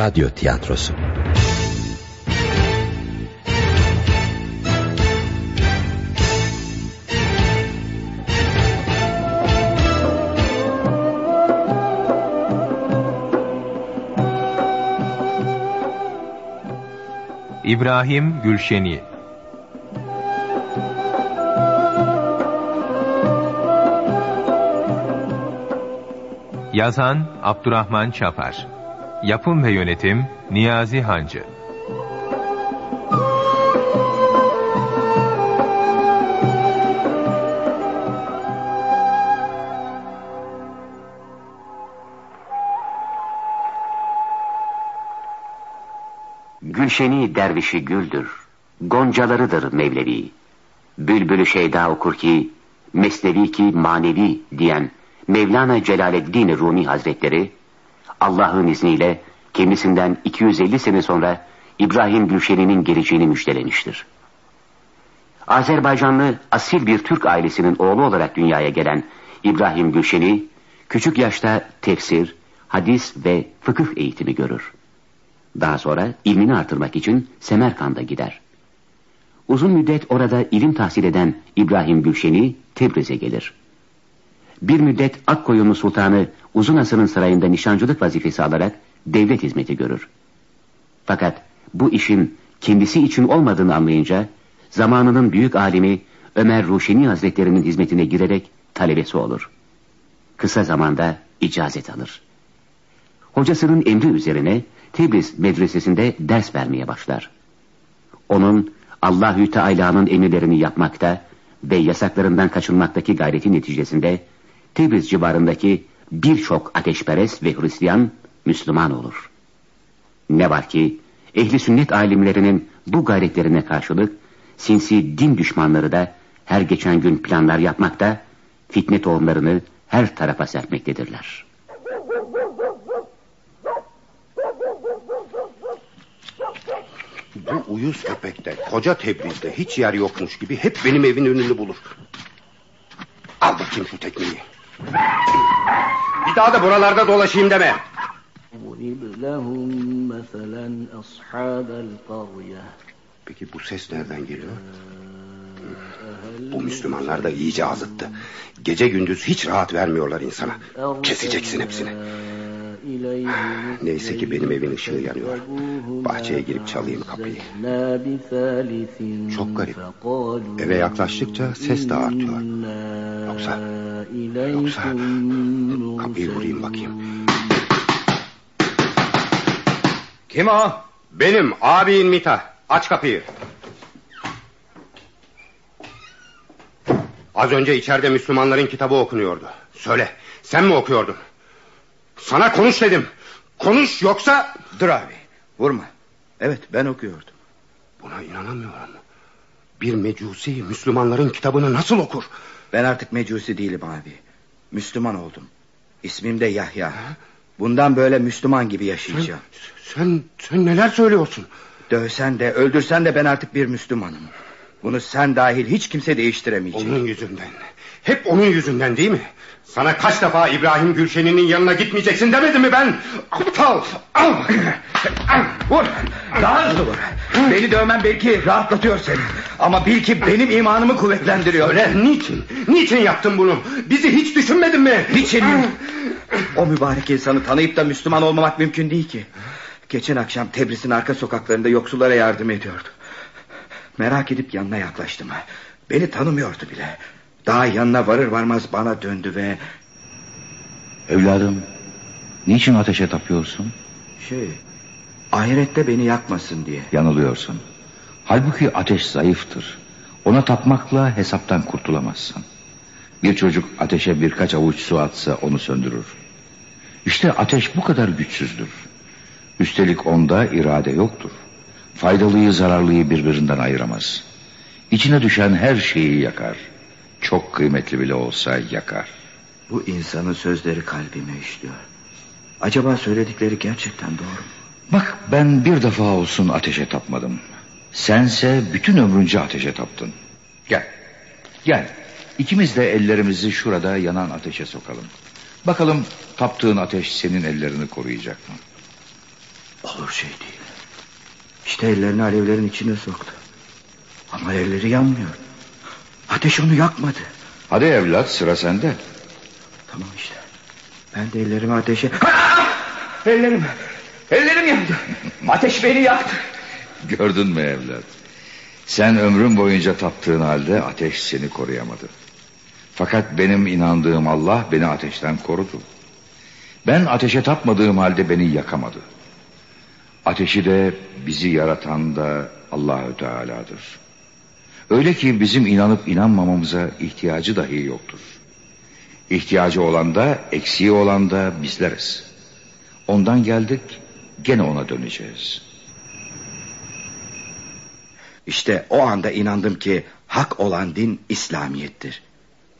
Radyo Tiyatrosu. İbrahim Gülşeni. Yazan Abdurrahman Çapar Yapım ve Yönetim Niyazi Hancı Gülşeni dervişi güldür, goncalarıdır Mevlevi. Bülbülü şeyda okur ki, mesnevi ki manevi diyen Mevlana Celaleddin Rumi Hazretleri, Allah'ın izniyle kendisinden 250 sene sonra İbrahim Gülşeni'nin geleceğini müjdelemiştir. Azerbaycanlı asil bir Türk ailesinin oğlu olarak dünyaya gelen İbrahim Gülşeni, küçük yaşta tefsir, hadis ve fıkıh eğitimi görür. Daha sonra ilmini artırmak için Semerkand'a gider. Uzun müddet orada ilim tahsil eden İbrahim Gülşeni Tebriz'e gelir. Bir müddet Akkoyunlu Sultanı Uzun Asır'ın sarayında nişancılık vazifesi alarak devlet hizmeti görür. Fakat bu işin kendisi için olmadığını anlayınca zamanının büyük alimi Ömer Ruşeni Hazretleri'nin hizmetine girerek talebesi olur. Kısa zamanda icazet alır. Hocasının emri üzerine Tebriz medresesinde ders vermeye başlar. Onun Allahü Teala'nın emirlerini yapmakta ve yasaklarından kaçınmaktaki gayreti neticesinde Tebriz civarındaki birçok ateşperest ve Hristiyan Müslüman olur. Ne var ki ehli sünnet alimlerinin bu gayretlerine karşılık sinsi din düşmanları da her geçen gün planlar yapmakta, fitne tohumlarını her tarafa serpmektedirler. Bu uyuz köpekte, koca Tebriz'de hiç yer yokmuş gibi hep benim evin önünü bulur. Al bakayım şu tekmeyi. Bir daha da buralarda dolaşayım deme. Peki bu ses nereden geliyor? Bu Müslümanlar da iyice azıttı. Gece gündüz hiç rahat vermiyorlar insana. Keseceksin hepsini. Neyse ki benim evin ışığı yanıyor. Bahçeye girip çalayım kapıyı. Çok garip. Eve yaklaştıkça ses de artıyor. Yoksa... Yoksa... Kapıyı vurayım bakayım. Kim o? Benim abin Mita. Aç kapıyı. Az önce içeride Müslümanların kitabı okunuyordu. Söyle sen mi okuyordun? Sana konuş dedim. Konuş yoksa... Dur abi vurma. Evet ben okuyordum. Buna inanamıyorum. Bir mecusi Müslümanların kitabını nasıl okur? Ben artık mecusi değilim abi. Müslüman oldum. İsmim de Yahya. Bundan böyle Müslüman gibi yaşayacağım. Sen, sen, sen neler söylüyorsun? Dövsen de öldürsen de ben artık bir Müslümanım. Bunu sen dahil hiç kimse değiştiremeyecek. Onun yüzünden. Hep onun yüzünden değil mi? Sana kaç defa İbrahim Gülşen'in yanına gitmeyeceksin demedim mi ben? Aptal! Al! Al! Vur! Daha hızlı vur. Beni dövmen belki rahatlatıyor seni. Ama bil ki benim imanımı kuvvetlendiriyor. Öyle niçin? Niçin yaptın bunu? Bizi hiç düşünmedin mi? Niçin? o mübarek insanı tanıyıp da Müslüman olmamak mümkün değil ki. Geçen akşam Tebriz'in arka sokaklarında yoksullara yardım ediyordu. Merak edip yanına yaklaştım. Beni tanımıyordu bile. Daha yanına varır varmaz bana döndü ve... Evladım, niçin ateşe tapıyorsun? Şey, ahirette beni yakmasın diye. Yanılıyorsun. Halbuki ateş zayıftır. Ona tapmakla hesaptan kurtulamazsın. Bir çocuk ateşe birkaç avuç su atsa onu söndürür. İşte ateş bu kadar güçsüzdür. Üstelik onda irade yoktur. Faydalıyı zararlıyı birbirinden ayıramaz. İçine düşen her şeyi yakar. Çok kıymetli bile olsa yakar. Bu insanın sözleri kalbime işliyor. Acaba söyledikleri gerçekten doğru mu? Bak ben bir defa olsun ateşe tapmadım. Sense bütün ömrünce ateşe taptın. Gel. Gel. İkimiz de ellerimizi şurada yanan ateşe sokalım. Bakalım taptığın ateş senin ellerini koruyacak mı? Olur şey değil. İşte ellerini alevlerin içine soktu. Ama elleri yanmıyor. Ateş onu yakmadı. Hadi evlat sıra sende. Tamam işte. Ben de ellerimi ateşe... Ah! Ellerim. Ellerim yandı. Ateş beni yaktı. Gördün mü evlat? Sen ömrün boyunca taptığın halde ateş seni koruyamadı. Fakat benim inandığım Allah beni ateşten korudu. Ben ateşe tapmadığım halde beni yakamadı. Ateşi de bizi yaratan da Allahü Teala'dır. Öyle ki bizim inanıp inanmamamıza ihtiyacı dahi yoktur. İhtiyacı olan da eksiği olan da bizleriz. Ondan geldik gene ona döneceğiz. İşte o anda inandım ki hak olan din İslamiyettir.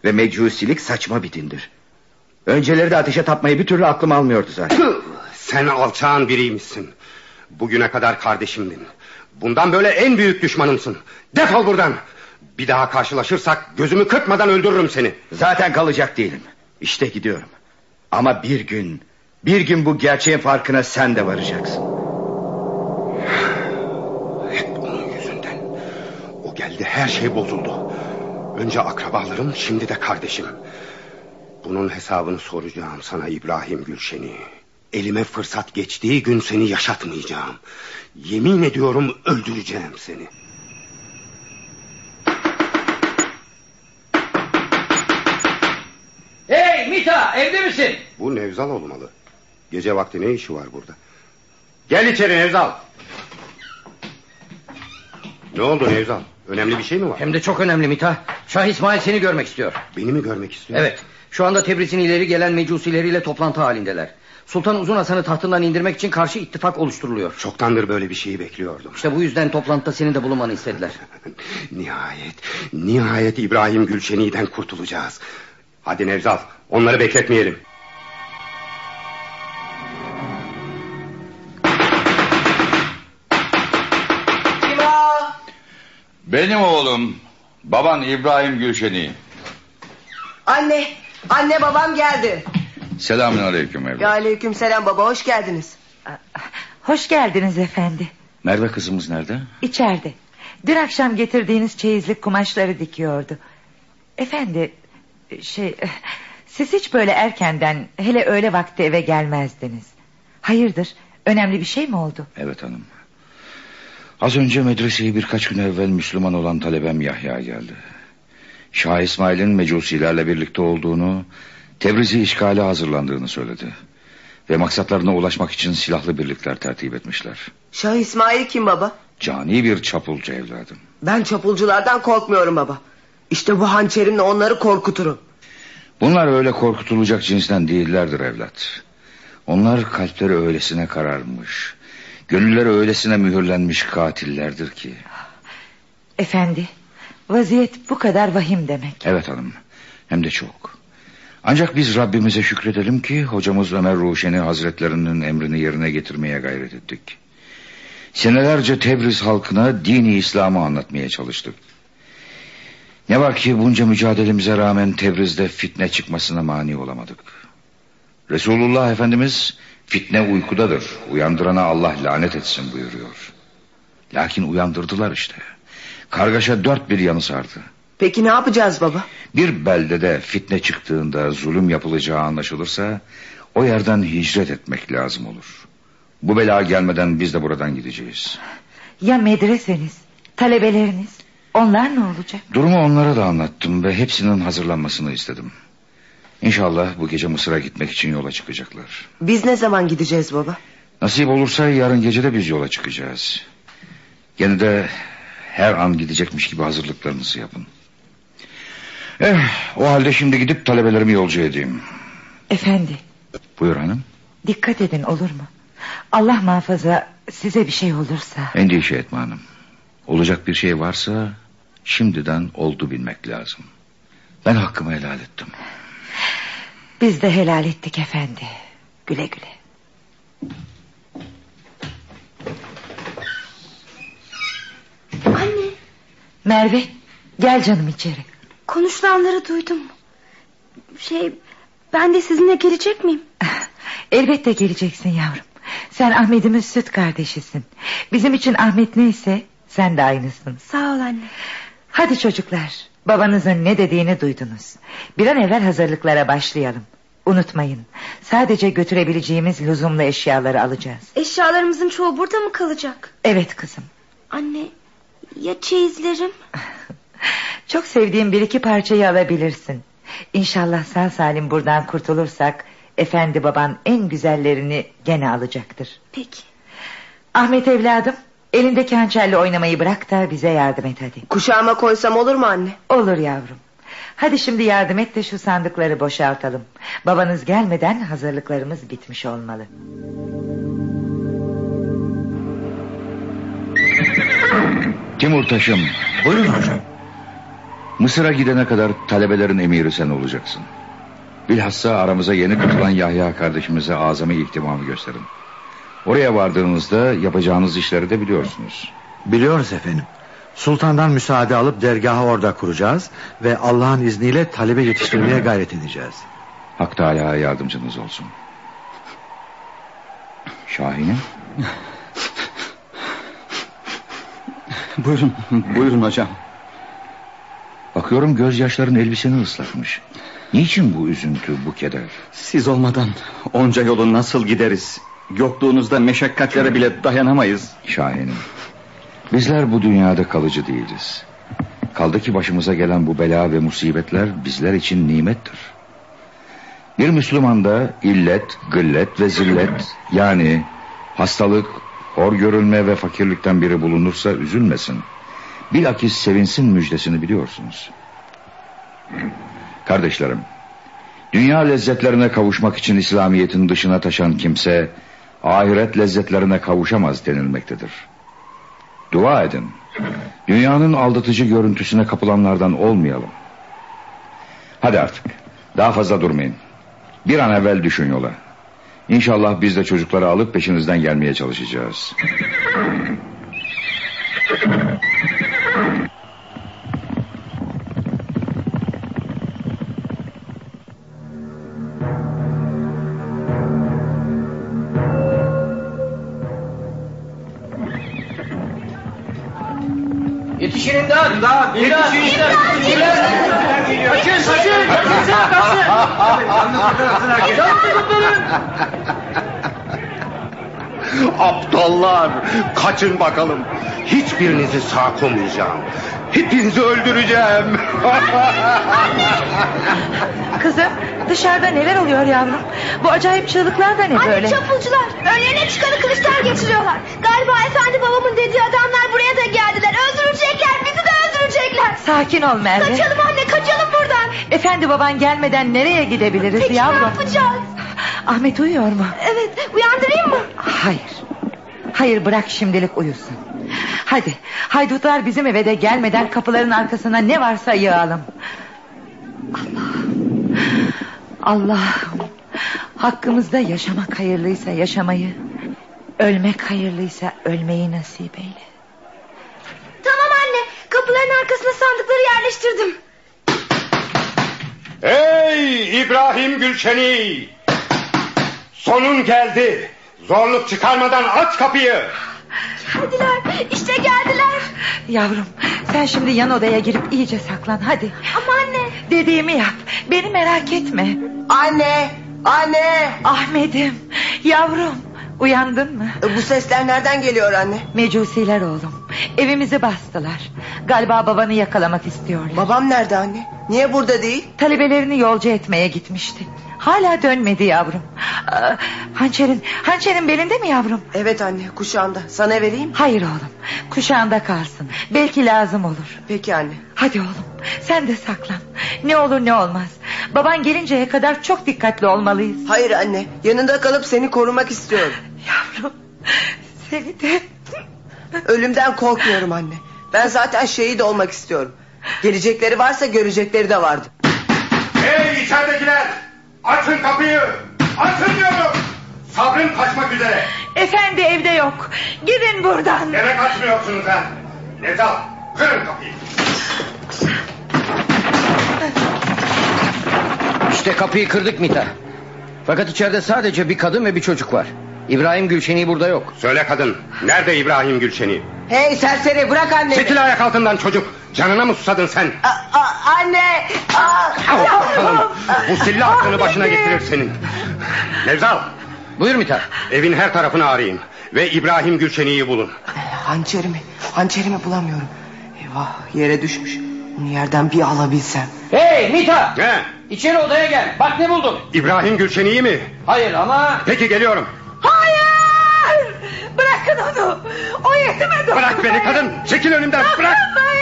Ve mecusilik saçma bir dindir. Önceleri de ateşe tapmayı bir türlü aklım almıyordu zaten. Sen alçağın biriymişsin. Bugüne kadar kardeşimdin. Bundan böyle en büyük düşmanımsın. Defol buradan. Bir daha karşılaşırsak gözümü kırpmadan öldürürüm seni. Zaten kalacak değilim. İşte gidiyorum. Ama bir gün, bir gün bu gerçeğin farkına sen de varacaksın. Hep onun yüzünden. O geldi her şey bozuldu. Önce akrabalarım şimdi de kardeşim. Bunun hesabını soracağım sana İbrahim Gülşen'i. Elime fırsat geçtiği gün seni yaşatmayacağım. Yemin ediyorum öldüreceğim seni. Hey Mita evde misin? Bu Nevzal olmalı. Gece vakti ne işi var burada? Gel içeri Nevzal. Ne oldu Nevzal? Önemli bir şey mi var? Hem de çok önemli Mita. Şah İsmail seni görmek istiyor. Beni mi görmek istiyor? Evet. Şu anda Tebriz'in ileri gelen mecusileriyle toplantı halindeler. Sultan Uzun Hasan'ı tahtından indirmek için karşı ittifak oluşturuluyor. Çoktandır böyle bir şeyi bekliyordum. İşte bu yüzden toplantıda senin de bulunmanı istediler. nihayet, nihayet İbrahim Gülşeni'den kurtulacağız. Hadi Nevzal, onları bekletmeyelim. Benim oğlum. Baban İbrahim Gülşen'i. Anne, anne babam geldi. Selamün aleyküm evlat. Aleyküm selam baba, hoş geldiniz. Hoş geldiniz efendi. Merve kızımız nerede? İçeride. Dün akşam getirdiğiniz çeyizlik kumaşları dikiyordu. Efendi, şey... Siz hiç böyle erkenden, hele öğle vakti eve gelmezdiniz. Hayırdır, önemli bir şey mi oldu? Evet hanım. Az önce medreseye birkaç gün evvel Müslüman olan talebem Yahya geldi. Şah İsmail'in mecusilerle birlikte olduğunu... ...Tebriz'i işgale hazırlandığını söyledi. Ve maksatlarına ulaşmak için silahlı birlikler tertip etmişler. Şah İsmail kim baba? Cani bir çapulcu evladım. Ben çapulculardan korkmuyorum baba. İşte bu hançerimle onları korkuturum. Bunlar öyle korkutulacak cinsten değillerdir evlat. Onlar kalpleri öylesine kararmış... ...gönülleri öylesine mühürlenmiş katillerdir ki... Efendi, vaziyet bu kadar vahim demek. Evet hanım, hem de çok. Ancak biz Rabbimize şükredelim ki... ...hocamız Ömer Ruşeni Hazretlerinin emrini yerine getirmeye gayret ettik. Senelerce Tebriz halkına dini İslam'ı anlatmaya çalıştık. Ne var ki bunca mücadelemize rağmen Tebriz'de fitne çıkmasına mani olamadık. Resulullah Efendimiz fitne uykudadır. Uyandırana Allah lanet etsin buyuruyor. Lakin uyandırdılar işte. Kargaşa dört bir yanı sardı. Peki ne yapacağız baba? Bir beldede fitne çıktığında zulüm yapılacağı anlaşılırsa... ...o yerden hicret etmek lazım olur. Bu bela gelmeden biz de buradan gideceğiz. Ya medreseniz, talebeleriniz, onlar ne olacak? Durumu onlara da anlattım ve hepsinin hazırlanmasını istedim. İnşallah bu gece Mısır'a gitmek için yola çıkacaklar. Biz ne zaman gideceğiz baba? Nasip olursa yarın gece de biz yola çıkacağız. Gene de her an gidecekmiş gibi hazırlıklarınızı yapın. Eh, o halde şimdi gidip talebelerimi yolcu edeyim. Efendi, Buyur hanım. dikkat edin olur mu? Allah muhafaza size bir şey olursa. Endişe etme hanım. Olacak bir şey varsa şimdiden oldu bilmek lazım. Ben hakkımı helal ettim. Biz de helal ettik efendi. Güle güle. Merve, gel canım içeri. konuşulanları duydum. Şey ben de sizinle gelecek miyim? Elbette geleceksin yavrum. Sen Ahmet'imin süt kardeşisin. Bizim için Ahmet neyse sen de aynısın. Sağ ol anne. Hadi çocuklar. Babanızın ne dediğini duydunuz. Bir an evvel hazırlıklara başlayalım. Unutmayın. Sadece götürebileceğimiz lüzumlu eşyaları alacağız. Eşyalarımızın çoğu burada mı kalacak? Evet kızım. Anne ya çeyizlerim? Çok sevdiğim bir iki parçayı alabilirsin. İnşallah sağ salim buradan kurtulursak... ...efendi baban en güzellerini gene alacaktır. Peki. Ahmet evladım... ...elindeki hançerle oynamayı bırak da bize yardım et hadi. Kuşağıma koysam olur mu anne? Olur yavrum. Hadi şimdi yardım et de şu sandıkları boşaltalım. Babanız gelmeden hazırlıklarımız bitmiş olmalı. Timurtaş'ım. Buyurun hocam. Mısır'a gidene kadar talebelerin emiri sen olacaksın. Bilhassa aramıza yeni katılan Yahya kardeşimize azami ihtimamı gösterin. Oraya vardığınızda yapacağınız işleri de biliyorsunuz. Biliyoruz efendim. Sultandan müsaade alıp dergahı orada kuracağız ve Allah'ın izniyle talebe yetiştirmeye gayret edeceğiz. Hak Teala yardımcınız olsun. Şahin'im. Buyurun, buyurun hocam. Bakıyorum gözyaşların elbiseni ıslatmış. Niçin bu üzüntü, bu keder? Siz olmadan onca yolu nasıl gideriz? Yokluğunuzda meşakkatlere bile dayanamayız. Şahin'im. Bizler bu dünyada kalıcı değiliz. Kaldı ki başımıza gelen bu bela ve musibetler bizler için nimettir. Bir Müslümanda illet, gıllet ve zillet yani hastalık, hor görülme ve fakirlikten biri bulunursa üzülmesin. Bilakis sevinsin müjdesini biliyorsunuz. Kardeşlerim, dünya lezzetlerine kavuşmak için İslamiyet'in dışına taşan kimse ahiret lezzetlerine kavuşamaz denilmektedir. Dua edin. Dünyanın aldatıcı görüntüsüne kapılanlardan olmayalım. Hadi artık. Daha fazla durmayın. Bir an evvel düşün yola. İnşallah biz de çocukları alıp peşinizden gelmeye çalışacağız. Aptallar kaçın bakalım. Hiçbirinizi sağ koymayacağım. Hepinizi öldüreceğim. Kızım dışarıda neler oluyor yavrum? Bu acayip çığlıklar da ne Anne böyle? çapulcular önlerine çıkanı kılıçlar geçiriyorlar. Galiba efendi babamın dediği adamlar buraya da geldiler. Öldürecekler bizi de öldürecekler. Sakin ol Merve. Kaçalım anne kaçalım buradan. Efendi baban gelmeden nereye gidebiliriz Peki yavrum? ne yapacağız? Ahmet uyuyor mu? Evet uyandırayım mı? Hayır. Hayır bırak şimdilik uyusun. Hadi haydutlar bizim eve de gelmeden kapıların arkasına ne varsa yığalım. Allah'ım. Allah'ım. Hakkımızda yaşamak hayırlıysa yaşamayı... ...ölmek hayırlıysa ölmeyi nasip eyle. Kapıların arkasına sandıkları yerleştirdim. Ey İbrahim Gülşeni! Sonun geldi. Zorluk çıkarmadan aç kapıyı. Geldiler işte geldiler. Yavrum sen şimdi yan odaya girip iyice saklan hadi. Ama anne. Dediğimi yap beni merak etme. Anne! Anne! Ahmet'im yavrum uyandın mı? E, Bu sesler nereden geliyor anne? Mecusiler oğlum evimizi bastılar. Galiba babanı yakalamak istiyorlar. Babam nerede anne? Niye burada değil? Talebelerini yolcu etmeye gitmişti. Hala dönmedi yavrum. Aa, hançerin, hançerin belinde mi yavrum? Evet anne kuşağımda. Sana vereyim. Hayır oğlum. Kuşağında kalsın. Belki lazım olur. Peki anne. Hadi oğlum. Sen de saklan. Ne olur ne olmaz. Baban gelinceye kadar çok dikkatli olmalıyız. Hayır anne. Yanında kalıp seni korumak istiyorum. Yavrum. Seni de... Ölümden korkmuyorum anne. Ben zaten şehit olmak istiyorum. Gelecekleri varsa görecekleri de vardı. Ey içeridekiler! Açın kapıyı! Açın diyorum! Sabrın kaçmak üzere. Efendi evde yok. Gidin buradan. Demek açmıyorsunuz ha? Nezal, kırın kapıyı. İşte kapıyı kırdık Mita. Fakat içeride sadece bir kadın ve bir çocuk var. İbrahim Gülşen'i burada yok. Söyle kadın. Nerede İbrahim Gülşen'i? Hey serseri bırak annemi. Çekil ayak altından çocuk. Canına mı susadın sen? A- a- anne. Aa, Al bakalım. Bu sille aklını başına getirir senin. Nevzal. Buyur Mithat. Evin her tarafını arayayım. Ve İbrahim Gülşen'i bulun. Hançerimi, hançerimi bulamıyorum. Eyvah yere düşmüş. Onu yerden bir alabilsem. Hey Mithat. He? İçeri odaya gel. Bak ne buldum. İbrahim Gülşen'i mi? Hayır ama... Peki geliyorum. Hayır! Bırakın onu. O yetime dokunmayın. Bırak beni kadın. Çekil önümden. Bırak.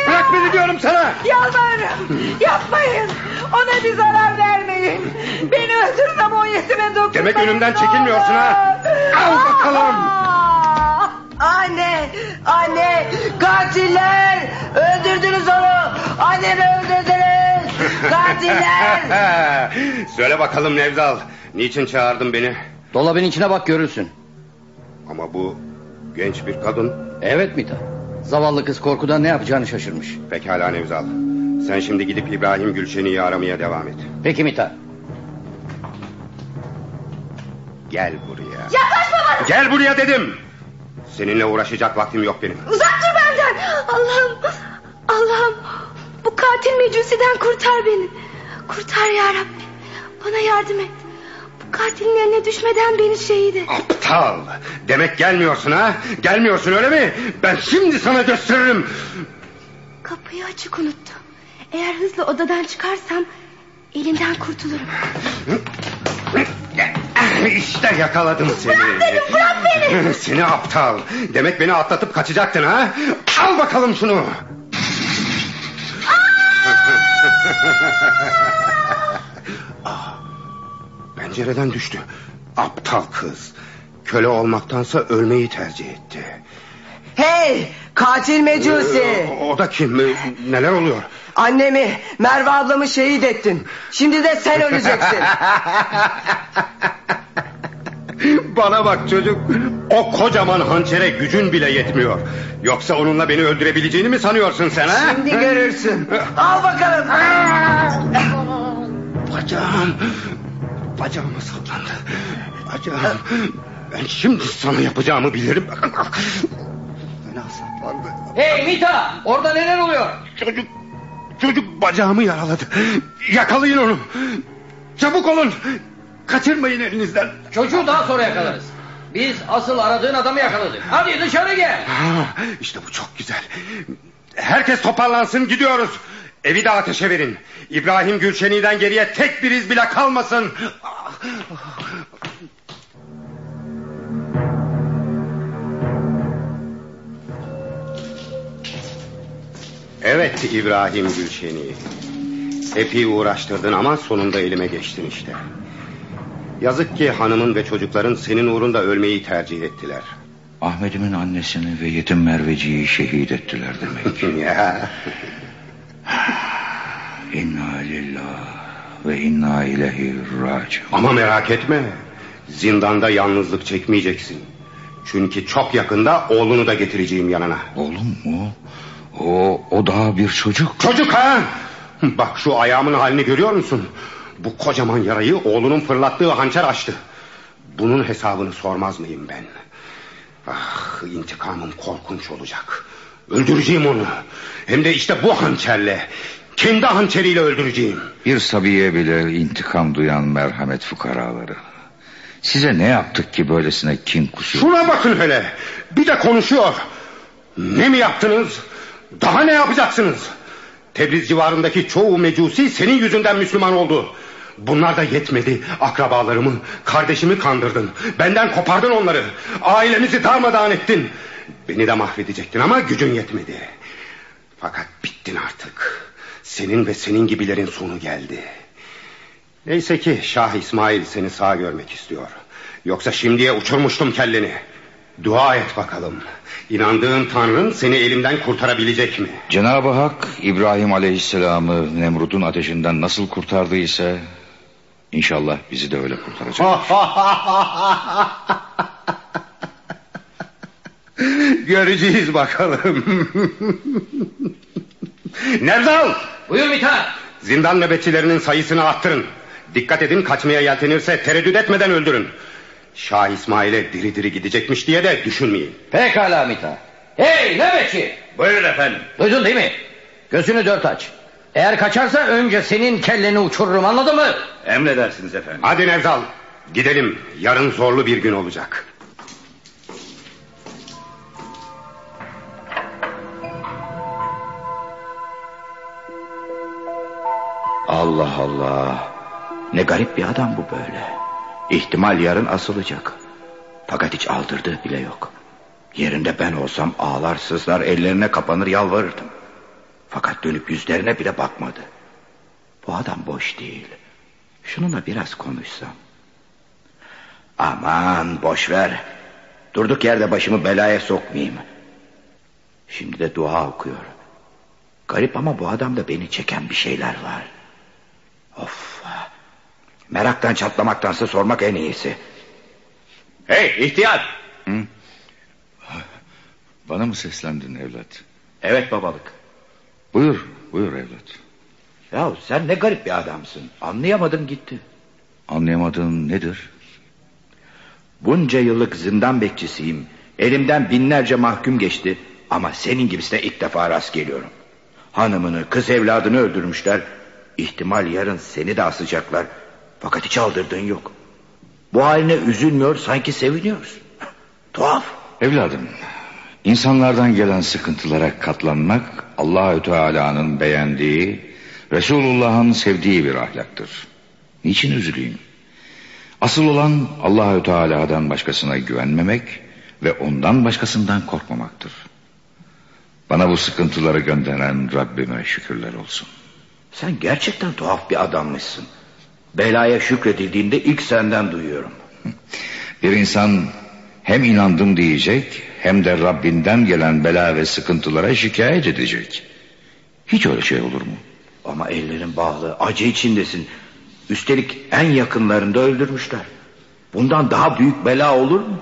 Bırak beni diyorum sana. Yalvarırım. Yapmayın. Ona bir zarar vermeyin. Beni öldürün ama o yetime dokunmayın. Demek önümden çekilmiyorsun ha? Al bakalım. Aa! Anne, anne, katiller. Öldürdünüz onu. Annemi öldürdünüz. Katiller. Söyle bakalım Nevzal. Niçin çağırdın beni? Dolabın içine bak görürsün. Ama bu genç bir kadın. Evet Mithat. Zavallı kız korkudan ne yapacağını şaşırmış. Pekala Nevzal. Sen şimdi gidip İbrahim Gülşen'i aramaya devam et. Peki Mithat. Gel buraya. Yaklaşma bana. Gel buraya dedim. Seninle uğraşacak vaktim yok benim. Uzak dur benden. Allah'ım. Allah'ım. Bu katil mecusiden kurtar beni. Kurtar ya Rabbi. Bana yardım et. Katilin eline düşmeden beni şehit et. Aptal. Demek gelmiyorsun ha? Gelmiyorsun öyle mi? Ben şimdi sana gösteririm. Kapıyı açık unuttu. Eğer hızlı odadan çıkarsam elinden kurtulurum. İşte yakaladım seni. Bırak beni, bırak beni. Seni aptal. Demek beni atlatıp kaçacaktın ha? Al bakalım şunu. Ah, Pencereden düştü. Aptal kız. Köle olmaktansa ölmeyi tercih etti. Hey, katil mecusi. Ee, O da kim? Neler oluyor? Annemi, Merve ablamı şehit ettin. Şimdi de sen öleceksin. Bana bak çocuk. O kocaman hançere gücün bile yetmiyor. Yoksa onunla beni öldürebileceğini mi sanıyorsun sen ha? Şimdi görürsün. Al bakalım. Bacağım. Bacağıma saplandı. Bacağım. Ben şimdi sana yapacağımı bilirim. Fena saplandı. Hey Mita orada neler oluyor? Çocuk, çocuk bacağımı yaraladı. Yakalayın onu. Çabuk olun. Kaçırmayın elinizden. Çocuğu daha sonra yakalarız. Biz asıl aradığın adamı yakaladık. Hadi dışarı gel. Ha, işte bu çok güzel. Herkes toparlansın gidiyoruz. Evi de ateşe verin. İbrahim Gülşeni'den geriye tek bir iz bile kalmasın. Evet İbrahim Gülşeni. Epey uğraştırdın ama sonunda elime geçtin işte. Yazık ki hanımın ve çocukların senin uğrunda ölmeyi tercih ettiler. Ahmet'imin annesini ve yetim Merveci'yi şehit ettiler demek. ya. İnna lillah ve inna ileyhi raciun. Ama merak etme. Zindanda yalnızlık çekmeyeceksin. Çünkü çok yakında oğlunu da getireceğim yanına. Oğlum mu? O, o daha bir çocuk. Çocuk ha? Bak şu ayağımın halini görüyor musun? Bu kocaman yarayı oğlunun fırlattığı hançer açtı. Bunun hesabını sormaz mıyım ben? Ah intikamım korkunç olacak. Öldüreceğim onu. Hem de işte bu hançerle. Kendi hançeriyle öldüreceğim. Bir sabiye bile intikam duyan merhamet fukaraları. Size ne yaptık ki böylesine kin kusuyor? Şuna bakın hele. Bir de konuşuyor. Ne mi yaptınız? Daha ne yapacaksınız? Tebriz civarındaki çoğu mecusi senin yüzünden Müslüman oldu. Bunlar da yetmedi. Akrabalarımı, kardeşimi kandırdın. Benden kopardın onları. Ailemizi darmadağın ettin. Beni de mahvedecektin ama gücün yetmedi. Fakat bittin artık. Senin ve senin gibilerin sonu geldi. Neyse ki Şah İsmail seni sağ görmek istiyor. Yoksa şimdiye uçurmuştum kelleni. Dua et bakalım. İnandığın Tanrın seni elimden kurtarabilecek mi? Cenab-ı Hak İbrahim Aleyhisselam'ı Nemrut'un ateşinden nasıl kurtardıysa... ...inşallah bizi de öyle kurtaracak. Göreceğiz bakalım. Nevzal! Buyur Mithat. Zindan nöbetçilerinin sayısını arttırın. Dikkat edin kaçmaya yeltenirse tereddüt etmeden öldürün. Şah İsmail'e diri diri gidecekmiş diye de düşünmeyin. Pekala Mita. Hey nöbetçi. Buyurun efendim. Duydun değil mi? Gözünü dört aç. Eğer kaçarsa önce senin kelleni uçururum anladın mı? Emredersiniz efendim. Hadi Nevzal gidelim. Yarın zorlu bir gün olacak. Allah Allah. Ne garip bir adam bu böyle. İhtimal yarın asılacak. Fakat hiç aldırdığı bile yok. Yerinde ben olsam ağlar sızlar ellerine kapanır yalvarırdım. Fakat dönüp yüzlerine bile bakmadı. Bu adam boş değil. Şununla biraz konuşsam. Aman boş ver. Durduk yerde başımı belaya sokmayayım. Şimdi de dua okuyor. Garip ama bu adamda beni çeken bir şeyler var. Of. Meraktan çatlamaktansa sormak en iyisi. Hey ihtiyar. Hı? Bana mı seslendin evlat? Evet babalık. Buyur, buyur evlat. Ya sen ne garip bir adamsın. Anlayamadım gitti. Anlayamadığın nedir? Bunca yıllık zindan bekçisiyim. Elimden binlerce mahkum geçti. Ama senin gibisine ilk defa rast geliyorum. Hanımını, kız evladını öldürmüşler. İhtimal yarın seni de asacaklar. Fakat hiç aldırdığın yok. Bu haline üzülmüyor sanki seviniyoruz. Tuhaf. Evladım, insanlardan gelen sıkıntılara katlanmak Allahü Teala'nın beğendiği, Resulullah'ın sevdiği bir ahlaktır. Niçin üzüleyim? Asıl olan Allahü Teala'dan başkasına güvenmemek ve ondan başkasından korkmamaktır. Bana bu sıkıntıları gönderen Rabbime şükürler olsun. Sen gerçekten tuhaf bir adammışsın. Belaya şükredildiğinde ilk senden duyuyorum. Bir insan hem inandım diyecek hem de Rabbinden gelen bela ve sıkıntılara şikayet edecek. Hiç öyle şey olur mu? Ama ellerin bağlı, acı içindesin. Üstelik en yakınlarında öldürmüşler. Bundan daha büyük bela olur mu?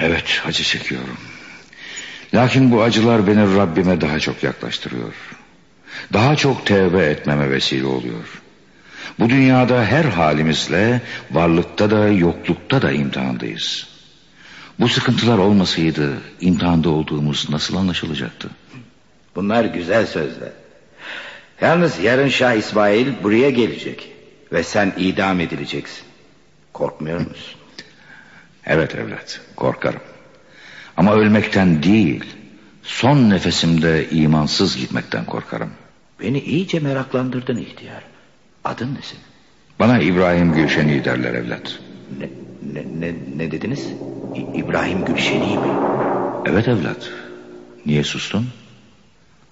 Evet, acı çekiyorum. Lakin bu acılar beni Rabbime daha çok yaklaştırıyor. Daha çok tevbe etmeme vesile oluyor. Bu dünyada her halimizle varlıkta da yoklukta da imtihandayız. Bu sıkıntılar olmasaydı imtihanda olduğumuz nasıl anlaşılacaktı? Bunlar güzel sözler. Yalnız yarın Şah İsmail buraya gelecek. Ve sen idam edileceksin. Korkmuyor musun? Evet evlat korkarım. Ama ölmekten değil son nefesimde imansız gitmekten korkarım. Beni iyice meraklandırdın ihtiyar. Adın ne senin? Bana İbrahim Gülşeni derler evlat. Ne, ne, ne, ne dediniz? İbrahim Gülşeni mi? Evet evlat. Niye sustun?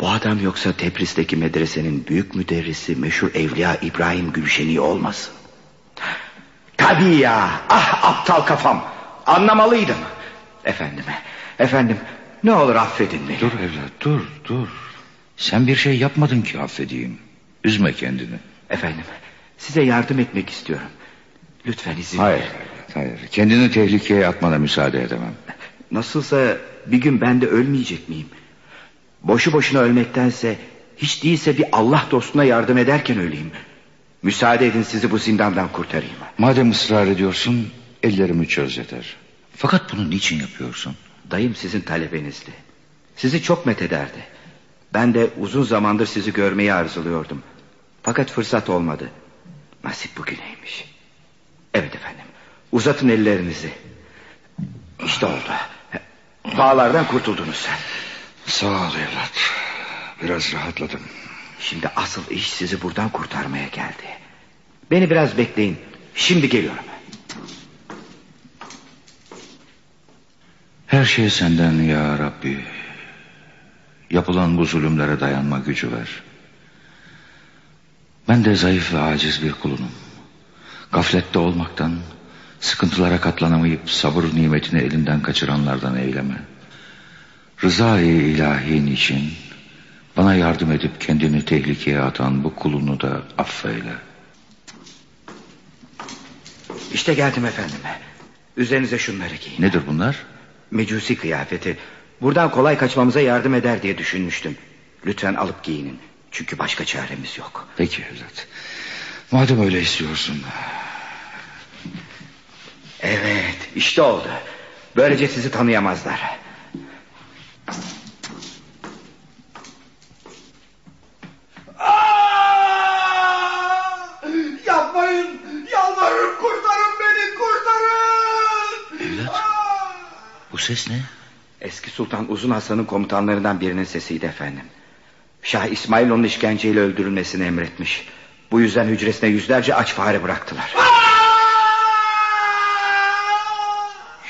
Bu adam yoksa Tebriz'deki medresenin büyük müderrisi meşhur Evliya İbrahim Gülşeni olmasın? Tabii ya. Ah aptal kafam. Anlamalıydım. Efendim, efendim ne olur affedin beni. Dur evlat dur dur. Sen bir şey yapmadın ki affedeyim. Üzme kendini. Efendim, size yardım etmek istiyorum. Lütfen izin Hayır verin. Hayır. Kendini tehlikeye atmana müsaade edemem. Nasılsa bir gün ben de ölmeyecek miyim? Boşu boşuna ölmektense hiç değilse bir Allah dostuna yardım ederken öleyim. Müsaade edin sizi bu zindandan kurtarayım. Madem ısrar ediyorsun ellerimi çöz yeter. Fakat bunu niçin yapıyorsun? Dayım sizin talebenizdi. Sizi çok methederdi. Ben de uzun zamandır sizi görmeyi arzuluyordum. Fakat fırsat olmadı. Nasip bugüneymiş. Evet efendim. Uzatın ellerinizi. İşte oldu. Bağlardan kurtuldunuz sen. Sağ ol evlat. Biraz rahatladım. Şimdi asıl iş sizi buradan kurtarmaya geldi. Beni biraz bekleyin. Şimdi geliyorum. Her şey senden ya Rabbi. Yapılan bu zulümlere dayanma gücü ver. Ben de zayıf ve aciz bir kulunum. Gaflette olmaktan, sıkıntılara katlanamayıp sabır nimetini elinden kaçıranlardan eyleme. Rızayı ilahin için bana yardım edip kendini tehlikeye atan bu kulunu da affeyle. İşte geldim efendim. Üzerinize şunları giyin. Nedir bunlar? Mecusi kıyafeti. Buradan kolay kaçmamıza yardım eder diye düşünmüştüm. Lütfen alıp giyinin. Çünkü başka çaremiz yok. Peki evlat. Madem öyle istiyorsun. Evet işte oldu. Böylece sizi tanıyamazlar. Yapmayın. Yalvarırım kurtarın beni kurtarın. Evlat bu ses ne? Eski Sultan Uzun Hasan'ın komutanlarından birinin sesiydi efendim. Şah İsmail onun işkenceyle öldürülmesini emretmiş. Bu yüzden hücresine yüzlerce aç fare bıraktılar.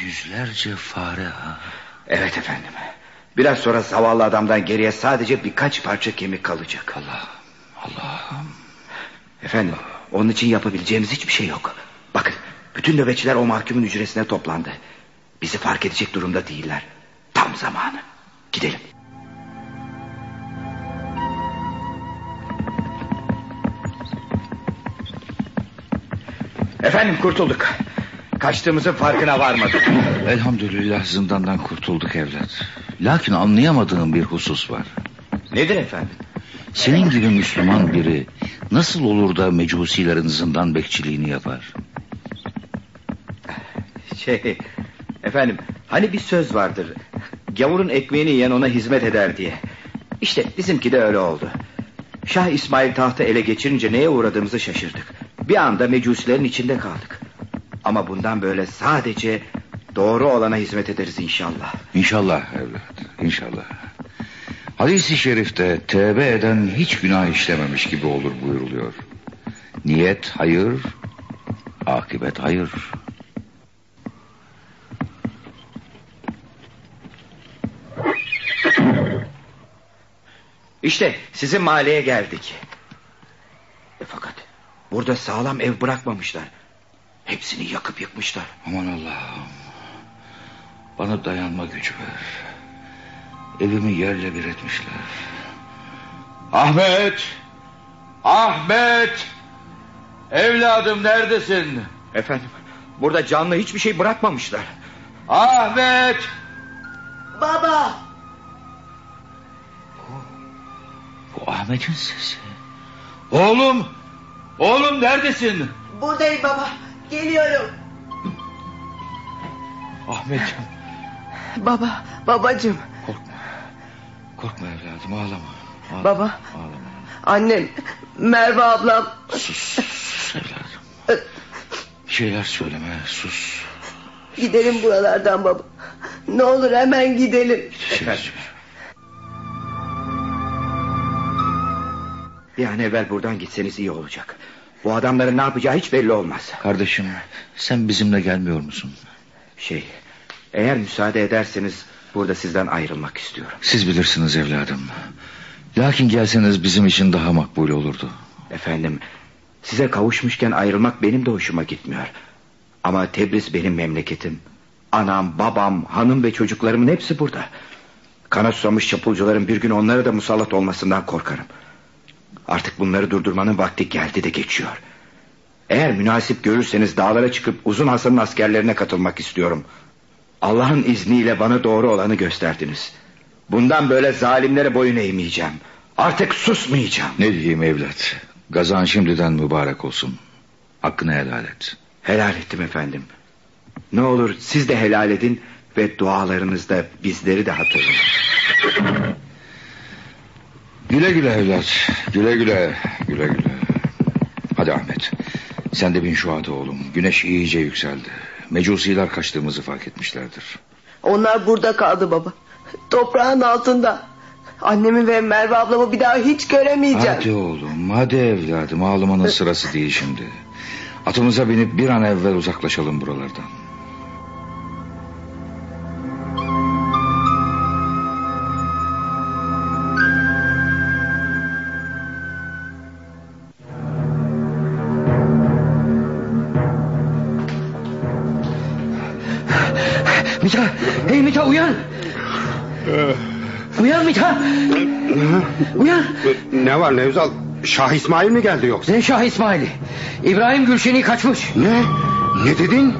Yüzlerce fare ha. Evet efendim. Biraz sonra zavallı adamdan geriye sadece birkaç parça kemik kalacak. Allah, Allah'ım. Efendim onun için yapabileceğimiz hiçbir şey yok. Bakın bütün nöbetçiler o mahkumun hücresine toplandı. Bizi fark edecek durumda değiller. Tam zamanı. Gidelim. Efendim kurtulduk. Kaçtığımızın farkına varmadık. Elhamdülillah zindandan kurtulduk evlat. Lakin anlayamadığım bir husus var. Nedir efendim? Senin gibi Müslüman biri nasıl olur da mecusilerin zindan bekçiliğini yapar? Şey efendim hani bir söz vardır. Gavurun ekmeğini yiyen ona hizmet eder diye. İşte bizimki de öyle oldu. Şah İsmail tahtı ele geçirince neye uğradığımızı şaşırdık. Bir anda mecusilerin içinde kaldık. Ama bundan böyle sadece doğru olana hizmet ederiz inşallah. İnşallah evlat, inşallah. Hadis-i şerifte tevbe eden hiç günah işlememiş gibi olur buyuruluyor. Niyet hayır, akıbet hayır. İşte sizin mahalleye geldik. E fakat burada sağlam ev bırakmamışlar. Hepsini yakıp yıkmışlar. Aman Allah'ım. Bana dayanma gücü ver. Evimi yerle bir etmişler. Ahmet! Ahmet! Evladım neredesin? Efendim burada canlı hiçbir şey bırakmamışlar. Ahmet! Baba. Bu Ahmet'in sesi. Oğlum! Oğlum neredesin? Buradayım baba. Geliyorum. Ahmet. Baba, babacığım. Korkma evladım ağlama. ağlama Baba. Ağlama. Annem, Merve ablam. Sus, sus evladım. Bir şeyler söyleme sus. Gidelim buralardan baba. Ne olur hemen gidelim. Efendim. Bir an evvel buradan gitseniz iyi olacak. Bu adamların ne yapacağı hiç belli olmaz. Kardeşim sen bizimle gelmiyor musun? Şey, eğer müsaade ederseniz burada sizden ayrılmak istiyorum. Siz bilirsiniz evladım. Lakin gelseniz bizim için daha makbul olurdu. Efendim, size kavuşmuşken ayrılmak benim de hoşuma gitmiyor. Ama Tebriz benim memleketim. Anam, babam, hanım ve çocuklarımın hepsi burada. Kana susamış çapulcuların bir gün onlara da musallat olmasından korkarım. Artık bunları durdurmanın vakti geldi de geçiyor. Eğer münasip görürseniz dağlara çıkıp Uzun Hasan'ın askerlerine katılmak istiyorum. Allah'ın izniyle bana doğru olanı gösterdiniz. Bundan böyle zalimlere boyun eğmeyeceğim. Artık susmayacağım. Ne diyeyim evlat? Gazan şimdiden mübarek olsun. Hakkını helal et. Helal ettim efendim. Ne olur siz de helal edin ve dualarınızda bizleri de hatırlayın. Güle güle evlat. Güle güle. Güle güle. Hadi Ahmet. Sen de bin şu ata oğlum. Güneş iyice yükseldi. Mecusiler kaçtığımızı fark etmişlerdir. Onlar burada kaldı baba. Toprağın altında. Annemi ve Merve ablamı bir daha hiç göremeyeceğim. Hadi oğlum hadi evladım ağlamanın sırası değil şimdi. Atımıza binip bir an evvel uzaklaşalım buralardan. Uyan. Uyan Mita. Uyan. Ne var Nevzal? Şah İsmail mi geldi yoksa? Ne Şah İsmail'i? İbrahim Gülşen'i kaçmış. Ne? Ne dedin?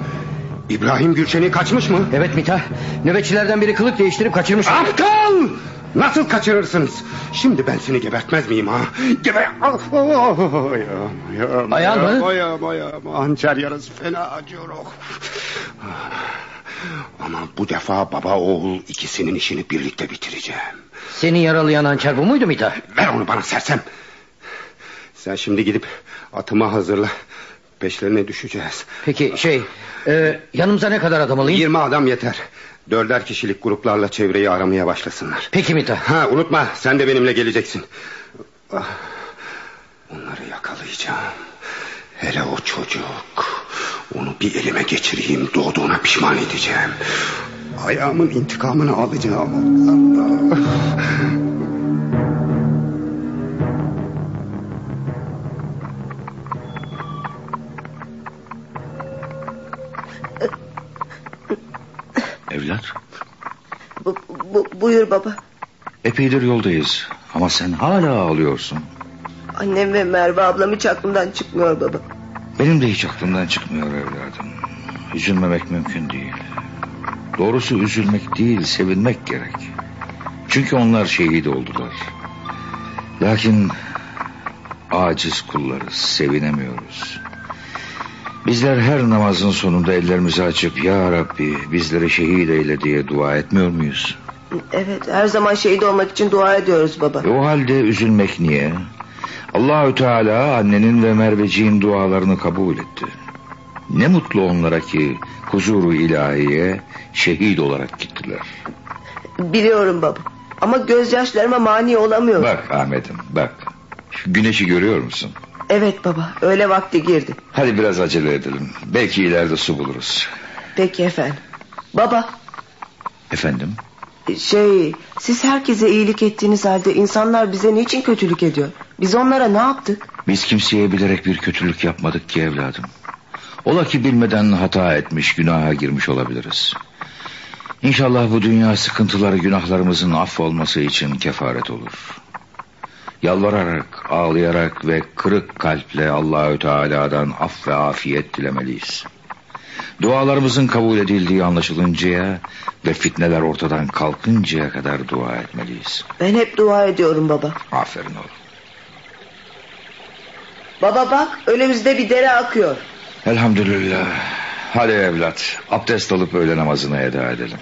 İbrahim Gülşen'i kaçmış mı? Evet Mita. Nöbetçilerden biri kılık değiştirip kaçırmış. Aptal! Nasıl kaçırırsınız? Şimdi ben seni gebertmez miyim ha? Geber... Ah, oh, oh, ayağım, ayağım, ayağım, ayağım, ayağım. Hançer yarası fena acıyor. oh. Ama bu defa baba oğul ikisinin işini birlikte bitireceğim. Seni yaralayan hançer bu muydu Mita? Ver onu bana sersem. Sen şimdi gidip atımı hazırla. Peşlerine düşeceğiz. Peki şey e, yanımıza ne kadar adam alayım? 20 adam yeter. Dörder kişilik gruplarla çevreyi aramaya başlasınlar. Peki Mita. Ha unutma sen de benimle geleceksin. Ah, Onları yakalayacağım. Hele o çocuk. Onu bir elime geçireyim doğduğuna pişman edeceğim. Ayağımın intikamını alacağım. Evlat Bu, bu, buyur baba. epeydir yoldayız ama sen hala ağlıyorsun. Annem ve Merve ablam hiç aklımdan çıkmıyor baba. Benim de hiç aklımdan çıkmıyor evladım. Üzülmemek mümkün değil. Doğrusu üzülmek değil sevinmek gerek. Çünkü onlar şehit oldular. Lakin aciz kullarız sevinemiyoruz. Bizler her namazın sonunda ellerimizi açıp Ya Rabbi bizleri şehit eyle diye dua etmiyor muyuz? Evet her zaman şehit olmak için dua ediyoruz baba. E o halde üzülmek niye? Allahü Teala annenin ve Merveciğin dualarını kabul etti. Ne mutlu onlara ki huzuru ilahiye şehit olarak gittiler. Biliyorum baba. Ama gözyaşlarıma mani olamıyorum. Bak Ahmet'im bak. Şu güneşi görüyor musun? Evet baba öyle vakti girdi. Hadi biraz acele edelim. Belki ileride su buluruz. Peki efendim. Baba Efendim? Şey siz herkese iyilik ettiğiniz halde insanlar bize niçin kötülük ediyor? Biz onlara ne yaptık? Biz kimseye bilerek bir kötülük yapmadık ki evladım. Ola ki bilmeden hata etmiş, günaha girmiş olabiliriz. İnşallah bu dünya sıkıntıları günahlarımızın affolması için kefaret olur. Yalvararak, ağlayarak ve kırık kalple Allahü Teala'dan af ve afiyet dilemeliyiz. Dualarımızın kabul edildiği anlaşılıncaya ve fitneler ortadan kalkıncaya kadar dua etmeliyiz. Ben hep dua ediyorum baba. Aferin oğlum. Baba bak önümüzde bir dere akıyor. Elhamdülillah. Hadi evlat, abdest alıp öğle namazını eda edelim.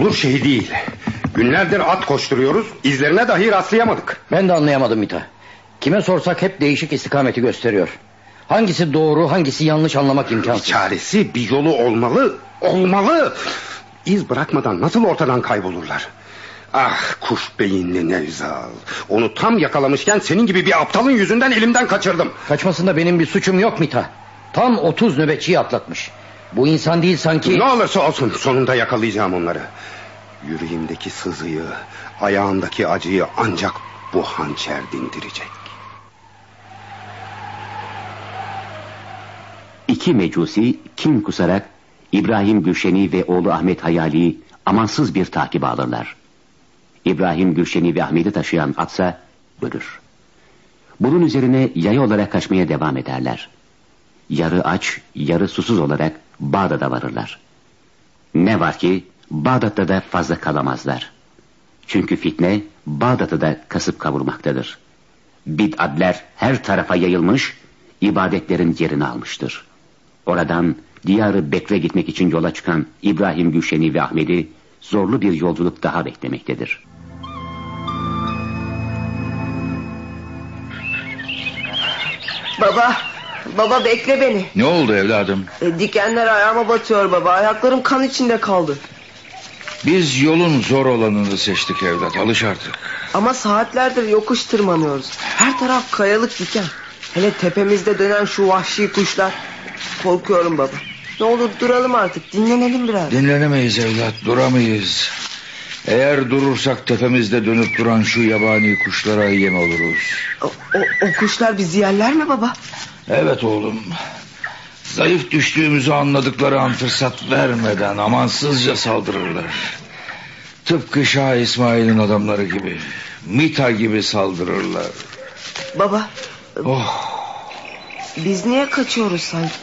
Olur şey değil. Günlerdir at koşturuyoruz. izlerine dahi rastlayamadık. Ben de anlayamadım Mita. Kime sorsak hep değişik istikameti gösteriyor. Hangisi doğru hangisi yanlış anlamak Bir imkansız. çaresi bir yolu olmalı. Olmalı. İz bırakmadan nasıl ortadan kaybolurlar? Ah kuş beyinli Nevzal. Onu tam yakalamışken senin gibi bir aptalın yüzünden elimden kaçırdım. Kaçmasında benim bir suçum yok Mita. Tam 30 nöbetçiyi atlatmış. Bu insan değil sanki... Ne olursa olsun sonunda yakalayacağım onları. Yüreğimdeki sızıyı, ayağımdaki acıyı ancak bu hançer dindirecek. İki mecusi kin kusarak İbrahim Gülşen'i ve oğlu Ahmet Hayali'yi amansız bir takip alırlar. İbrahim Gülşen'i ve Ahmet'i taşıyan atsa ölür. Bunun üzerine yaya olarak kaçmaya devam ederler. Yarı aç, yarı susuz olarak Bağdat'a varırlar. Ne var ki Bağdat'ta da fazla kalamazlar. Çünkü fitne Bağdat'ı da kasıp kavurmaktadır. Bid'atler her tarafa yayılmış, ibadetlerin yerini almıştır. Oradan diyarı Bekre gitmek için yola çıkan İbrahim Gülşen'i ve Ahmet'i zorlu bir yolculuk daha beklemektedir. Baba baba bekle beni. Ne oldu evladım? E, dikenler ayağıma batıyor baba. Ayaklarım kan içinde kaldı. Biz yolun zor olanını seçtik evlat. Alış artık. Ama saatlerdir yokuş tırmanıyoruz. Her taraf kayalık diken. Hele tepemizde dönen şu vahşi kuşlar. Korkuyorum baba. Ne olur duralım artık dinlenelim biraz. Dinlenemeyiz evlat, duramayız. Eğer durursak tepemizde dönüp duran şu yabani kuşlara yem oluruz. O, o, o kuşlar bizi yerler mi baba? Evet oğlum. Zayıf düştüğümüzü anladıkları an fırsat vermeden amansızca saldırırlar. Tıpkı Şah İsmail'in adamları gibi. Mita gibi saldırırlar. Baba. Oh. Biz niye kaçıyoruz sanki?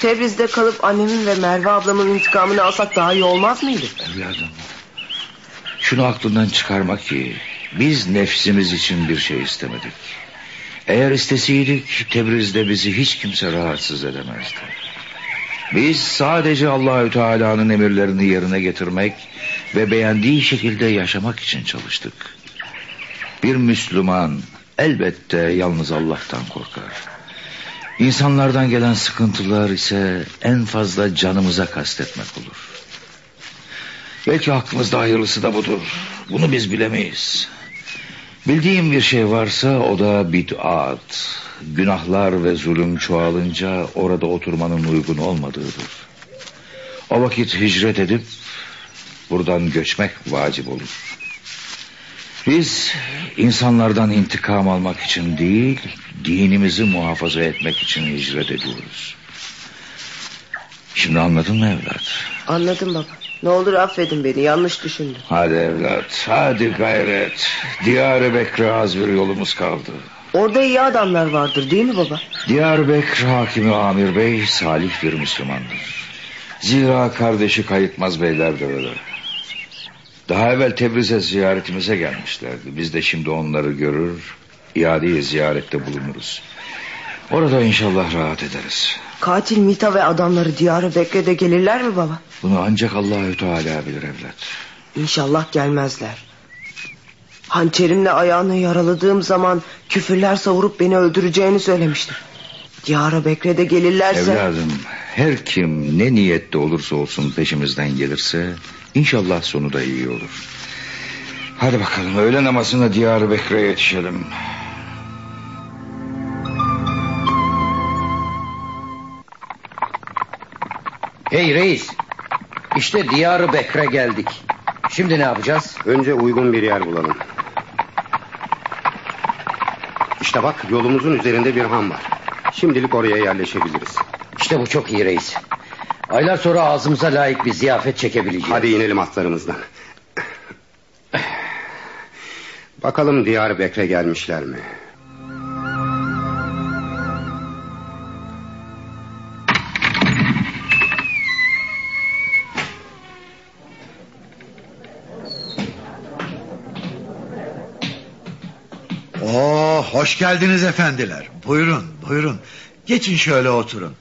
Tebriz'de kalıp annemin ve Merve ablamın intikamını alsak daha iyi olmaz mıydı? Evladım. Şunu aklından çıkarma ki biz nefsimiz için bir şey istemedik. Eğer isteseydik Tebriz'de bizi hiç kimse rahatsız edemezdi. Biz sadece Allahü Teala'nın emirlerini yerine getirmek ve beğendiği şekilde yaşamak için çalıştık. Bir Müslüman elbette yalnız Allah'tan korkar. İnsanlardan gelen sıkıntılar ise en fazla canımıza kastetmek olur. Belki aklımızda hayırlısı da budur. Bunu biz bilemeyiz. Bildiğim bir şey varsa o da bid'at. Günahlar ve zulüm çoğalınca orada oturmanın uygun olmadığıdır. O vakit hicret edip buradan göçmek vacip olur. Biz insanlardan intikam almak için değil, dinimizi muhafaza etmek için hicret ediyoruz. Şimdi anladın mı evlat? Anladım baba. Ne olur affedin beni yanlış düşündüm. Hadi evlat, hadi gayret. Diyar-ı Bekir'e az bir yolumuz kaldı. Orada iyi adamlar vardır değil mi baba? Diyarbakır Hakimi Amir Bey salih bir Müslümandır. Zira kardeşi Kayıtmaz Beyler de öyle. Daha evvel Tebriz'e ziyaretimize gelmişlerdi. Biz de şimdi onları görür, iade ziyarette bulunuruz. Orada inşallah rahat ederiz. Katil Mita ve adamları diyarı Bekir'de gelirler mi baba? Bunu ancak Allahü Teala bilir evlat. İnşallah gelmezler. Hançerimle ayağını yaraladığım zaman küfürler savurup beni öldüreceğini söylemişti. Diyara Bekre'de gelirlerse... Evladım her kim ne niyette olursa olsun peşimizden gelirse... inşallah sonu da iyi olur. Hadi bakalım öğle namazına Diyar Bekre'ye yetişelim. Hey reis. İşte Diyar-ı Bekre geldik. Şimdi ne yapacağız? Önce uygun bir yer bulalım. İşte bak yolumuzun üzerinde bir han var. Şimdilik oraya yerleşebiliriz. İşte bu çok iyi reis. Aylar sonra ağzımıza layık bir ziyafet çekebileceğiz. Hadi inelim atlarımızdan. Bakalım Diyar Bekre gelmişler mi? Hoş geldiniz efendiler. Buyurun, buyurun. Geçin şöyle oturun.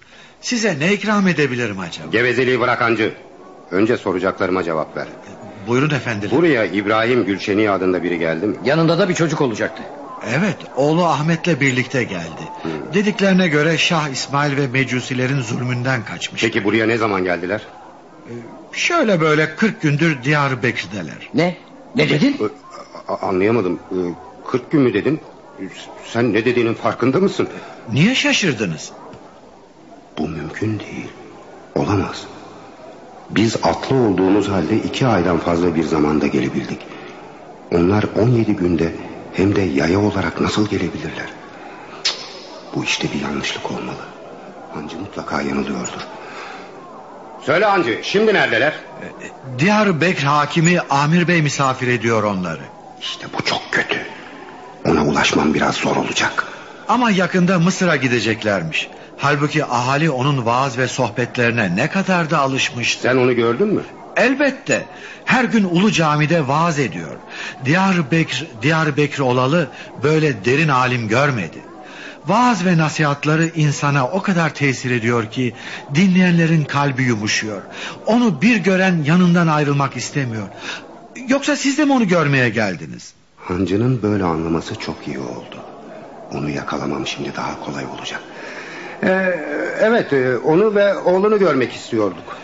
Size ne ikram edebilirim acaba? Gevezeliği bırak hancı. Önce soracaklarıma cevap ver. Buyurun efendiler. Buraya İbrahim Gülşeni adında biri geldi mi? Yanında da bir çocuk olacaktı. Evet, oğlu Ahmet'le birlikte geldi. Dediklerine göre Şah İsmail ve Mecusilerin zulmünden kaçmış. Peki buraya ne zaman geldiler? Şöyle böyle 40 gündür Diyarbakır'dalar. Ne? Ne dedin? A- anlayamadım. Ee, 40 gün mü dedin? Sen ne dediğinin farkında mısın? Niye şaşırdınız? Bu mümkün değil. Olamaz. Biz atlı olduğumuz halde iki aydan fazla bir zamanda gelebildik. Onlar 17 günde hem de yaya olarak nasıl gelebilirler? Cık, bu işte bir yanlışlık olmalı. Hancı mutlaka yanılıyordur. Söyle Hancı şimdi neredeler? Diyarbakır hakimi Amir Bey misafir ediyor onları. İşte bu çok kötü. Ona ulaşmam biraz zor olacak. Ama yakında Mısır'a gideceklermiş. Halbuki ahali onun vaaz ve sohbetlerine ne kadar da alışmıştı. Sen onu gördün mü? Elbette. Her gün Ulu Cami'de vaaz ediyor. Diyarbakır, Diyarbakır olalı böyle derin alim görmedi. Vaaz ve nasihatları insana o kadar tesir ediyor ki dinleyenlerin kalbi yumuşuyor. Onu bir gören yanından ayrılmak istemiyor. Yoksa siz de mi onu görmeye geldiniz? Hancının böyle anlaması çok iyi oldu. Onu yakalamam şimdi daha kolay olacak. Ee, evet e, onu ve oğlunu görmek istiyorduk.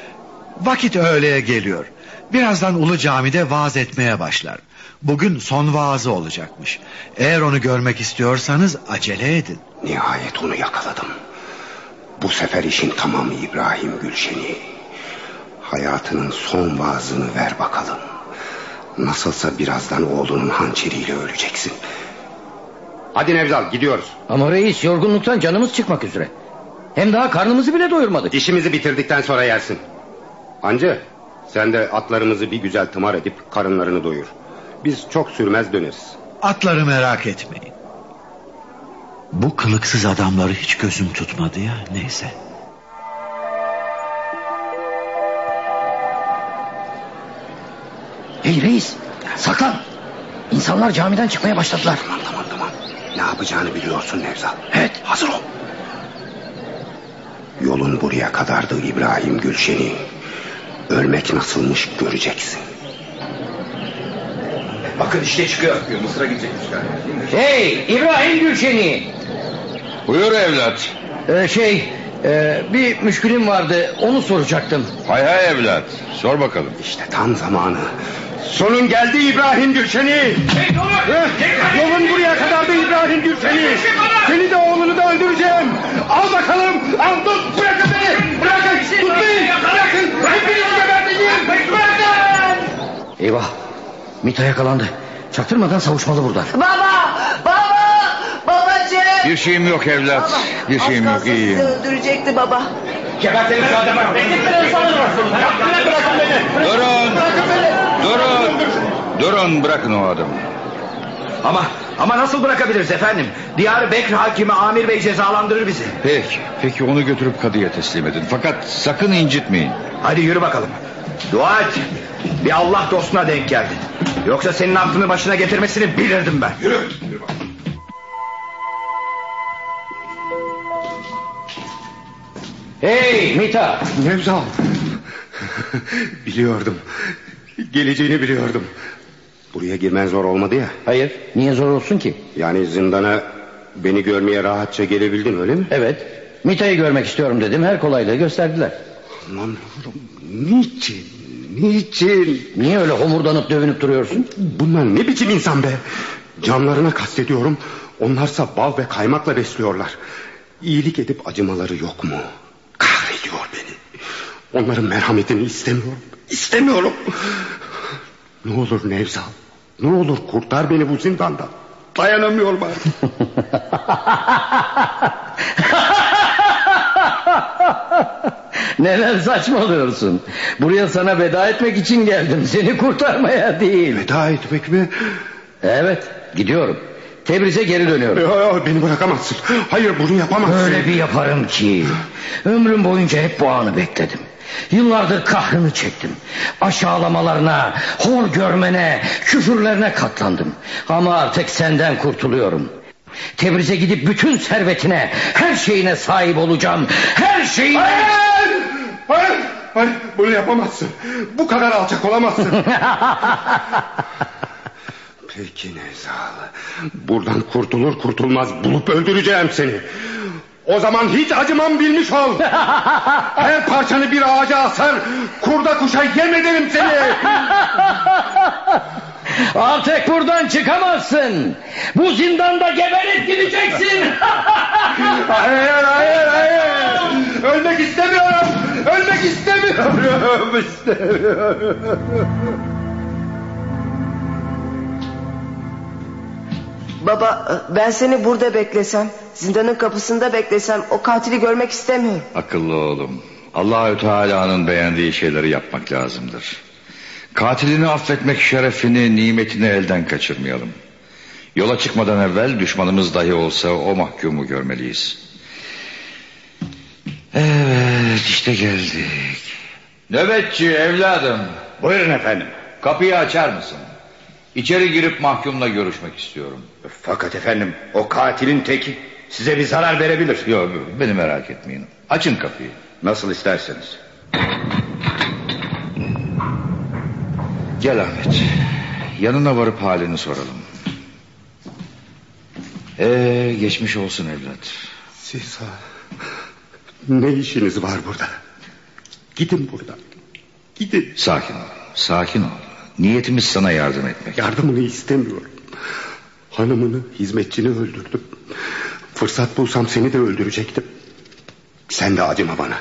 Vakit öğleye geliyor. Birazdan Ulu Cami'de vaaz etmeye başlar. Bugün son vaazı olacakmış. Eğer onu görmek istiyorsanız acele edin. Nihayet onu yakaladım. Bu sefer işin tamamı İbrahim Gülşen'i. Hayatının son vaazını ver bakalım. Nasılsa birazdan oğlunun hançeriyle öleceksin. Hadi Nevzal gidiyoruz. Ama reis yorgunluktan canımız çıkmak üzere. Hem daha karnımızı bile doyurmadık. İşimizi bitirdikten sonra yersin. Hancı sen de atlarımızı bir güzel tımar edip karınlarını doyur. Biz çok sürmez döneriz. Atları merak etmeyin. Bu kılıksız adamları hiç gözüm tutmadı ya neyse. Hey reis saklan. İnsanlar camiden çıkmaya başladılar. Tamam tamam tamam. Ne yapacağını biliyorsun Nevzat. Evet. Hazır ol. Yolun buraya kadardı İbrahim Gülşen'i. Ölmek nasılmış göreceksin. Bakın işte çıkıyor. Mısır'a gidecekmiş galiba. Hey İbrahim Gülşen'i. Buyur evlat. Ee, şey e, bir müşkülüm vardı onu soracaktım. Hay hay evlat. Sor bakalım. İşte tam zamanı. Sonun geldi İbrahim Gülşen'i. Eh, Yolun buraya kadardı İbrahim Gülşen'i. Seni de oğlunu da öldüreceğim. Al bakalım. Al tut. Bırakın beni. Bırakın. Tutmayın. Bırakın. Hepinizi geberteceğim. Bırakın. Eyvah Mita yakalandı. Çaktırmadan savuşmalı buradan. Baba! Baba! Babacığım! Bir şeyim yok evlat. Bir şeyim Az yok kalsın iyiyim. sizi öldürecekti baba. Gebertelim şu adamı. Durun. Durun. Durun bırakın o adamı. Ama ama nasıl bırakabiliriz efendim? Diyar Bekr hakimi Amir Bey cezalandırır bizi. Peki. Peki onu götürüp kadıya teslim edin. Fakat sakın incitmeyin. Hadi yürü bakalım. Dua et. Bir Allah dostuna denk geldin. Yoksa senin aklını başına getirmesini bilirdim ben. Yürü. Hey Mita. Nevzat. biliyordum. Geleceğini biliyordum. Buraya girmen zor olmadı ya. Hayır niye zor olsun ki? Yani zindana beni görmeye rahatça gelebildin öyle mi? Evet Mita'yı görmek istiyorum dedim her kolaylığı gösterdiler. Anlamıyorum. Niçin? Niçin? Niye öyle homurdanıp dövünüp duruyorsun? Bunlar ne biçim insan be? Canlarına kastediyorum. Onlarsa bal ve kaymakla besliyorlar. İyilik edip acımaları yok mu? Kahrediyor beni. Onların merhametini istemiyorum. İstemiyorum. Ne olur Nevzal. Ne olur kurtar beni bu zindandan. Dayanamıyorum artık. Neler saçmalıyorsun? Buraya sana veda etmek için geldim. Seni kurtarmaya değil. Veda etmek mi? Evet gidiyorum. Tebriz'e geri dönüyorum. Yo, yo, beni bırakamazsın. Hayır bunu yapamazsın. Öyle bir yaparım ki. Ömrüm boyunca hep bu anı bekledim. Yıllardır kahrını çektim. Aşağılamalarına, hor görmene, küfürlerine katlandım. Ama artık senden kurtuluyorum. Tebriz'e gidip bütün servetine, her şeyine sahip olacağım. Her şeyine... Hayır! Hayır! Hayır! Bunu yapamazsın. Bu kadar alçak olamazsın. Peki Nezal. Buradan kurtulur kurtulmaz bulup öldüreceğim seni. O zaman hiç acımam bilmiş ol. Her parçanı bir ağaca asar, kurda kuşa yem ederim seni. Artık buradan çıkamazsın. Bu zindanda geberip gideceksin. hayır, hayır, hayır. Ölmek istemiyorum. Ölmek istemiyorum. istemiyorum. Baba ben seni burada beklesem, zindanın kapısında beklesem o katili görmek istemiyorum. Akıllı oğlum. Allahü Teala'nın beğendiği şeyleri yapmak lazımdır. Katilini affetmek şerefini, nimetini elden kaçırmayalım. Yola çıkmadan evvel düşmanımız dahi olsa o mahkumu görmeliyiz. Evet işte geldik. Nöbetçi evladım. Buyurun efendim. Kapıyı açar mısın? İçeri girip mahkumla görüşmek istiyorum. Fakat efendim o katilin teki size bir zarar verebilir. Yok beni merak etmeyin. Açın kapıyı. Nasıl isterseniz. Gel Ahmet. Yanına varıp halini soralım. Ee, geçmiş olsun evlat. Siz ha, ne işiniz var burada? Gidin buradan. Gidin. Sakin ol. Sakin ol. Niyetimiz sana yardım etmek. Yardımını istemiyorum. Hanımını, hizmetçini öldürdüm. Fırsat bulsam seni de öldürecektim. Sen de acıma bana.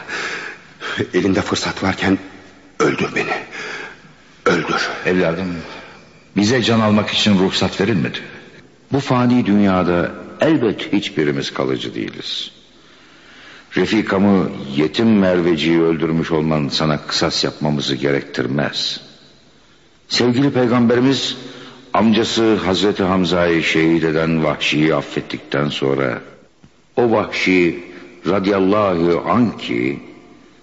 Elinde fırsat varken öldür beni. Öldür. Evladım bize can almak için ruhsat verilmedi. Bu fani dünyada elbet hiçbirimiz kalıcı değiliz. Refikamı yetim Merveci'yi öldürmüş olman sana kısas yapmamızı gerektirmez. Sevgili peygamberimiz amcası Hazreti Hamza'yı şehit eden vahşiyi affettikten sonra O vahşi radiyallahu anki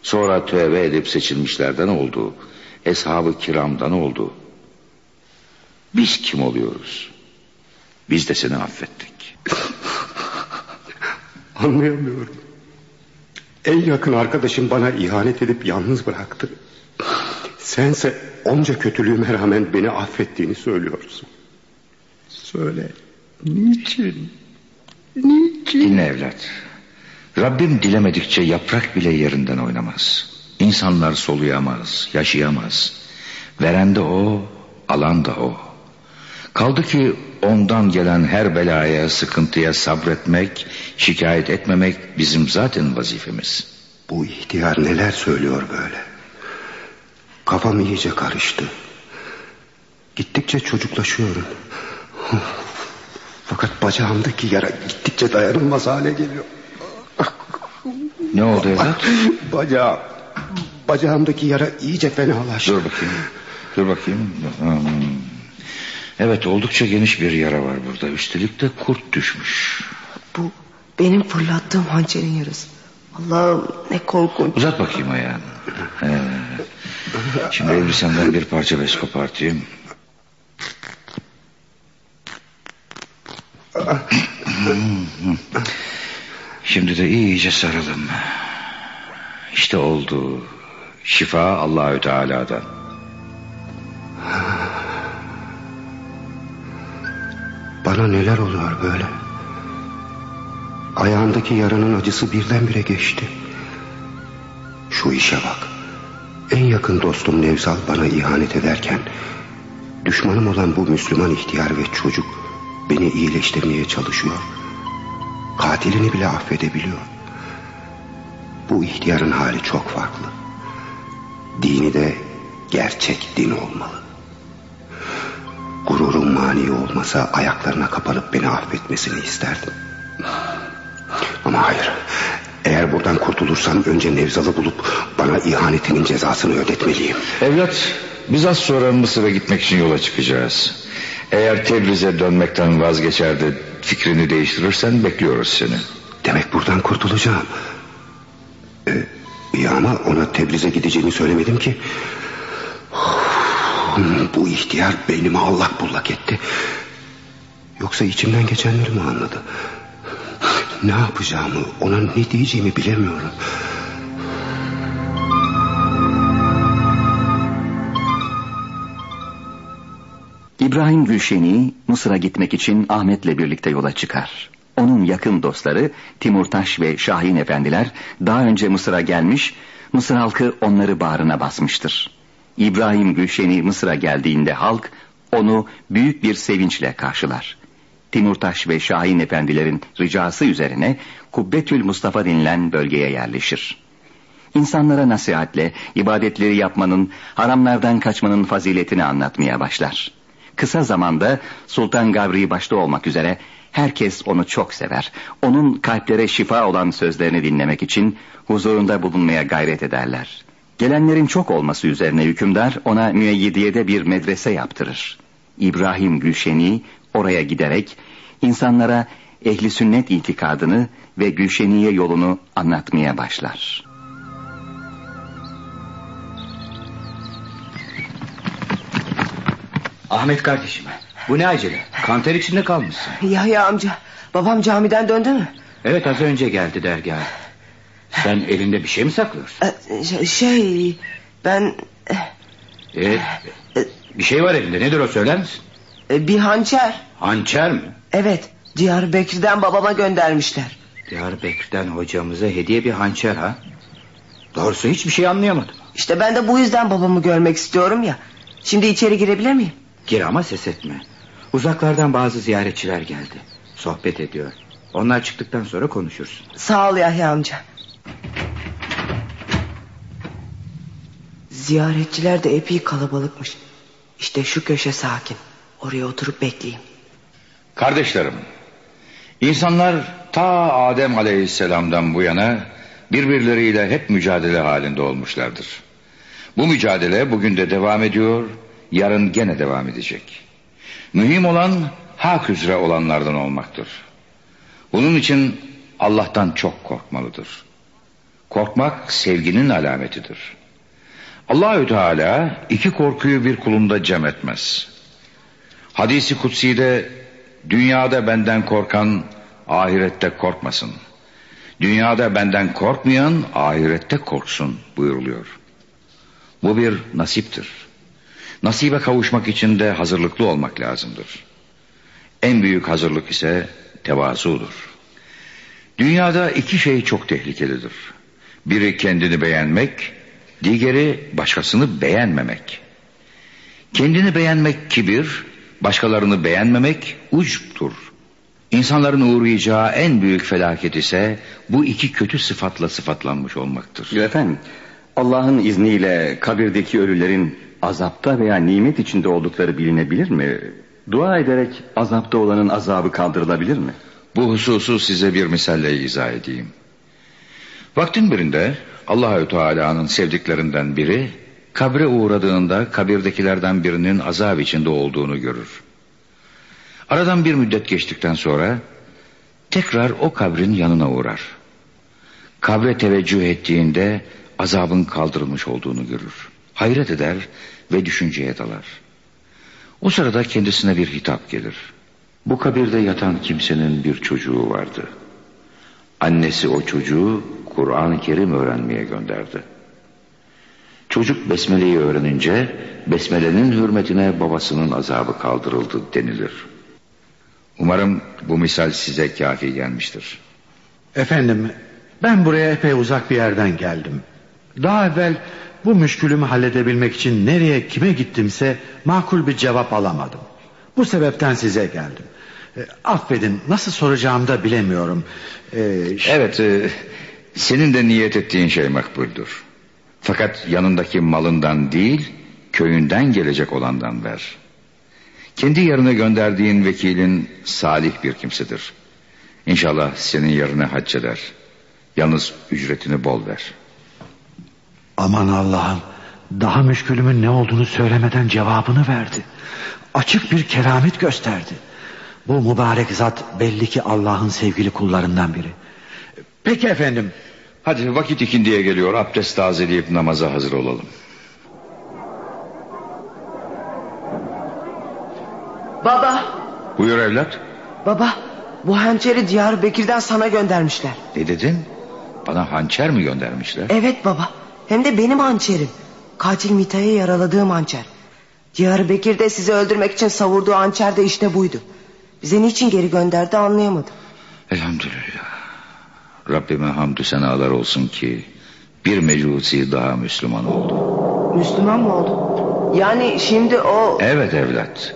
sonra tövbe edip seçilmişlerden oldu. Eshab-ı kiramdan oldu. Biz kim oluyoruz? Biz de seni affettik. Anlayamıyorum. En yakın arkadaşım bana ihanet edip yalnız bıraktı. Sense onca kötülüğüme rağmen beni affettiğini söylüyorsun. Söyle. Niçin? Niçin? Dinle evlat. Rabbim dilemedikçe yaprak bile yerinden oynamaz. İnsanlar soluyamaz, yaşayamaz. Veren de o, alan da o. Kaldı ki ondan gelen her belaya, sıkıntıya sabretmek, şikayet etmemek bizim zaten vazifemiz. Bu ihtiyar neler söylüyor böyle? Kafam iyice karıştı. Gittikçe çocuklaşıyorum. Fakat bacağımdaki yara gittikçe dayanılmaz hale geliyor. Ne oldu evlat? Bacağım. Bacağımdaki yara iyice fenalaştı. Dur bakayım. Dur bakayım. Hmm. Evet oldukça geniş bir yara var burada. Üstelik de kurt düşmüş. Bu benim fırlattığım hançerin yarası. Allah'ım ne korkunç. Uzat bakayım ayağını. Ee, şimdi elbisenden bir parça bez kopartayım. Şimdi de iyice saralım. İşte oldu. Şifa Allahü Teala'dan. Bana neler oluyor böyle? Ayağındaki yaranın acısı birdenbire geçti. Şu işe bak. En yakın dostum Nevzal bana ihanet ederken... ...düşmanım olan bu Müslüman ihtiyar ve çocuk... ...beni iyileştirmeye çalışıyor. Katilini bile affedebiliyor. Bu ihtiyarın hali çok farklı. Dini de gerçek din olmalı. Gururum mani olmasa ayaklarına kapanıp beni affetmesini isterdim. Ama hayır. Eğer buradan kurtulursam önce Nevzal'ı bulup bana ihanetinin cezasını ödetmeliyim. Evlat biz az sonra Mısır'a gitmek için yola çıkacağız. Eğer Tebriz'e dönmekten vazgeçer de fikrini değiştirirsen bekliyoruz seni. Demek buradan kurtulacağım. Ee, iyi ama ona Tebriz'e gideceğimi söylemedim ki. Bu ihtiyar beynimi allak bullak etti. Yoksa içimden geçenleri mi anladı? Ne yapacağımı, ona ne diyeceğimi bilemiyorum. İbrahim Gülşeni Mısır'a gitmek için Ahmet'le birlikte yola çıkar. Onun yakın dostları Timurtaş ve Şahin efendiler daha önce Mısır'a gelmiş, Mısır halkı onları bağrına basmıştır. İbrahim Gülşeni Mısır'a geldiğinde halk onu büyük bir sevinçle karşılar. Timurtaş ve Şahin efendilerin ricası üzerine Kubbetül Mustafa denilen bölgeye yerleşir. İnsanlara nasihatle ibadetleri yapmanın, haramlardan kaçmanın faziletini anlatmaya başlar. Kısa zamanda Sultan Gavri başta olmak üzere herkes onu çok sever. Onun kalplere şifa olan sözlerini dinlemek için huzurunda bulunmaya gayret ederler. Gelenlerin çok olması üzerine hükümdar ona müeyyidiyede bir medrese yaptırır. İbrahim Gülşeni oraya giderek insanlara ehli sünnet itikadını ve Gülşeniye yolunu anlatmaya başlar. Ahmet kardeşim bu ne acele kanter içinde kalmışsın. Yahya amca babam camiden döndü mü? Evet az önce geldi dergaha. Sen elinde bir şey mi saklıyorsun? Ee, Şey ben Evet. Bir şey var elinde nedir o söyler misin? E, bir hançer. Hançer mi? Evet Diyarbakır'dan babama göndermişler. Diyarbakır'dan hocamıza hediye bir hançer ha? Doğrusu hiçbir şey anlayamadım. İşte ben de bu yüzden babamı görmek istiyorum ya. Şimdi içeri girebilir miyim? Gir ama ses etme. Uzaklardan bazı ziyaretçiler geldi. Sohbet ediyor. Onlar çıktıktan sonra konuşursun. Sağ ol Yahya amca. Ziyaretçiler de epey kalabalıkmış. İşte şu köşe sakin. Oraya oturup bekleyeyim. Kardeşlerim, insanlar ta Adem aleyhisselamdan bu yana birbirleriyle hep mücadele halinde olmuşlardır. Bu mücadele bugün de devam ediyor, yarın gene devam edecek. Mühim olan hak üzere olanlardan olmaktır. Bunun için Allah'tan çok korkmalıdır. Korkmak sevginin alametidir. Allahü Teala iki korkuyu bir kulunda cem etmez. Hadisi kutsi'de dünyada benden korkan ahirette korkmasın. Dünyada benden korkmayan ahirette korksun buyuruluyor. Bu bir nasiptir. Nasibe kavuşmak için de hazırlıklı olmak lazımdır. En büyük hazırlık ise tevazudur. Dünyada iki şey çok tehlikelidir. Biri kendini beğenmek, diğeri başkasını beğenmemek. Kendini beğenmek kibir, başkalarını beğenmemek ucptur. İnsanların uğrayacağı en büyük felaket ise bu iki kötü sıfatla sıfatlanmış olmaktır. Efendim, Allah'ın izniyle kabirdeki ölülerin azapta veya nimet içinde oldukları bilinebilir mi? Dua ederek azapta olanın azabı kaldırılabilir mi? Bu hususu size bir misalle izah edeyim. Vaktin birinde Allahü Teala'nın sevdiklerinden biri kabre uğradığında kabirdekilerden birinin azap içinde olduğunu görür. Aradan bir müddet geçtikten sonra tekrar o kabrin yanına uğrar. Kabre teveccüh ettiğinde azabın kaldırılmış olduğunu görür. Hayret eder ve düşünceye dalar. O sırada kendisine bir hitap gelir. Bu kabirde yatan kimsenin bir çocuğu vardı. Annesi o çocuğu Kur'an-ı Kerim öğrenmeye gönderdi. Çocuk Besmele'yi öğrenince Besmele'nin hürmetine babasının azabı kaldırıldı denilir. Umarım bu misal size kafi gelmiştir. Efendim ben buraya epey uzak bir yerden geldim. Daha evvel bu müşkülümü halledebilmek için nereye kime gittimse makul bir cevap alamadım. Bu sebepten size geldim. E, affedin nasıl soracağımı da bilemiyorum. E, evet e, senin de niyet ettiğin şey makbuldür. Fakat yanındaki malından değil köyünden gelecek olandan ver. Kendi yerine gönderdiğin vekilin salih bir kimsedir. İnşallah senin yerine hac eder. Yalnız ücretini bol ver. Aman Allah'ım daha müşkülümün ne olduğunu söylemeden cevabını verdi. Açık bir keramet gösterdi. Bu mübarek zat belli ki Allah'ın sevgili kullarından biri. Peki efendim. Hadi vakit ikindiye geliyor. Abdest tazeleyip namaza hazır olalım. Baba. Buyur evlat. Baba bu hançeri Diyarbakır'dan sana göndermişler. Ne dedin? Bana hançer mi göndermişler? Evet baba. Hem de benim hançerim. Katil Mita'yı yaraladığım hançer. Diyarbakır'da sizi öldürmek için savurduğu hançer de işte buydu. Bize niçin geri gönderdi anlayamadım. Elhamdülillah. Rabbime hamdü senalar olsun ki bir mecusi daha Müslüman oldu. Müslüman mı oldu? Yani şimdi o... Evet evlat.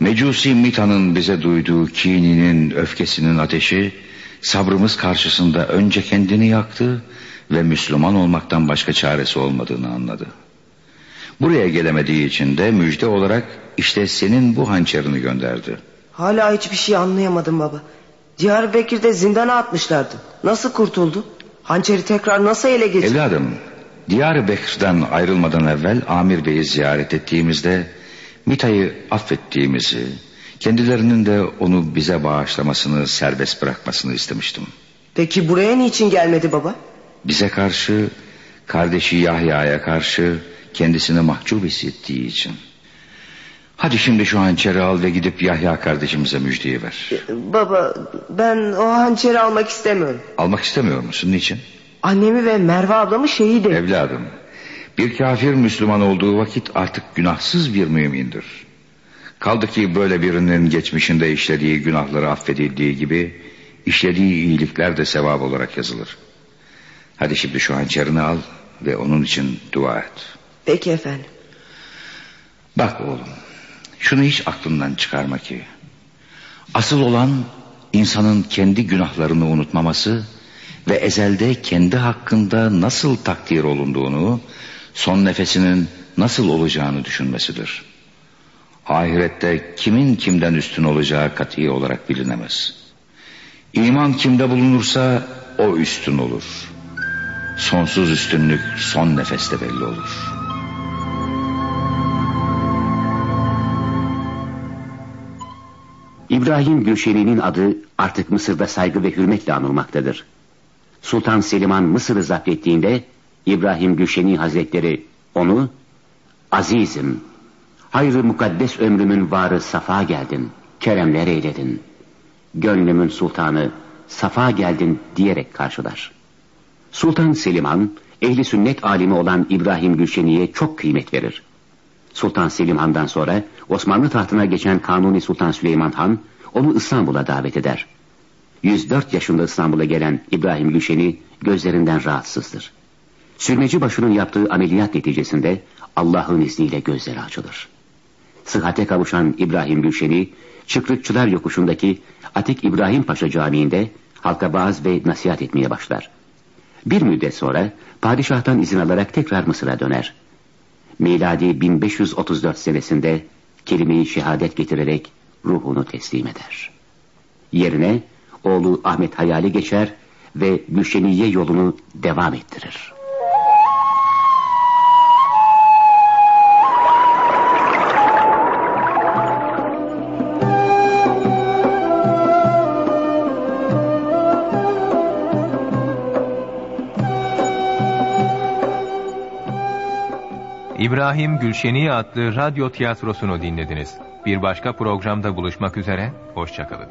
Mecusi Mita'nın bize duyduğu kininin, öfkesinin ateşi sabrımız karşısında önce kendini yaktı ve Müslüman olmaktan başka çaresi olmadığını anladı. Buraya gelemediği için de müjde olarak işte senin bu hançerini gönderdi. Hala hiçbir şey anlayamadım baba. Diyarbakır'da zindana atmışlardı. Nasıl kurtuldu? Hançeri tekrar nasıl ele geçirdi? Evladım, Diyarbakır'dan ayrılmadan evvel Amir Bey'i ziyaret ettiğimizde Mita'yı affettiğimizi, kendilerinin de onu bize bağışlamasını, serbest bırakmasını istemiştim. Peki buraya niçin gelmedi baba? Bize karşı, kardeşi Yahya'ya karşı kendisini mahcup hissettiği için. Hadi şimdi şu hançeri al ve gidip Yahya kardeşimize müjdeyi ver. Baba ben o hançeri almak istemiyorum. Almak istemiyor musun? Niçin? Annemi ve Merve ablamı şehit et. Evladım bir kafir Müslüman olduğu vakit artık günahsız bir mümindir. Kaldı ki böyle birinin geçmişinde işlediği günahları affedildiği gibi işlediği iyilikler de sevap olarak yazılır. Hadi şimdi şu hançerini al ve onun için dua et. Peki efendim. Bak oğlum şunu hiç aklından çıkarma ki. Asıl olan insanın kendi günahlarını unutmaması ve ezelde kendi hakkında nasıl takdir olunduğunu, son nefesinin nasıl olacağını düşünmesidir. Ahirette kimin kimden üstün olacağı kati olarak bilinemez. İman kimde bulunursa o üstün olur. Sonsuz üstünlük son nefeste belli olur.'' İbrahim Gülşeni'nin adı artık Mısır'da saygı ve hürmetle anılmaktadır. Sultan Seliman Mısır'ı zapt ettiğinde İbrahim Gülşeni Hazretleri onu Azizim, hayrı mukaddes ömrümün varı safa geldin, keremler eyledin. Gönlümün sultanı safa geldin diyerek karşılar. Sultan Selimhan, ehli sünnet alimi olan İbrahim Gülşeni'ye çok kıymet verir. Sultan Selim Han'dan sonra Osmanlı tahtına geçen Kanuni Sultan Süleyman Han onu İstanbul'a davet eder. 104 yaşında İstanbul'a gelen İbrahim Gülşeni gözlerinden rahatsızdır. Sürmeci başının yaptığı ameliyat neticesinde Allah'ın izniyle gözleri açılır. Sıhhate kavuşan İbrahim Gülşeni, Çıkrıkçılar yokuşundaki Atik İbrahim Paşa Camii'nde halka vaaz ve nasihat etmeye başlar. Bir müddet sonra padişahtan izin alarak tekrar Mısır'a döner. Miladi 1534 senesinde kelimeyi şehadet getirerek ruhunu teslim eder. Yerine oğlu Ahmet Hayali geçer ve Gülşeniye yolunu devam ettirir. İbrahim Gülşeni adlı radyo tiyatrosunu dinlediniz. Bir başka programda buluşmak üzere, hoşçakalın.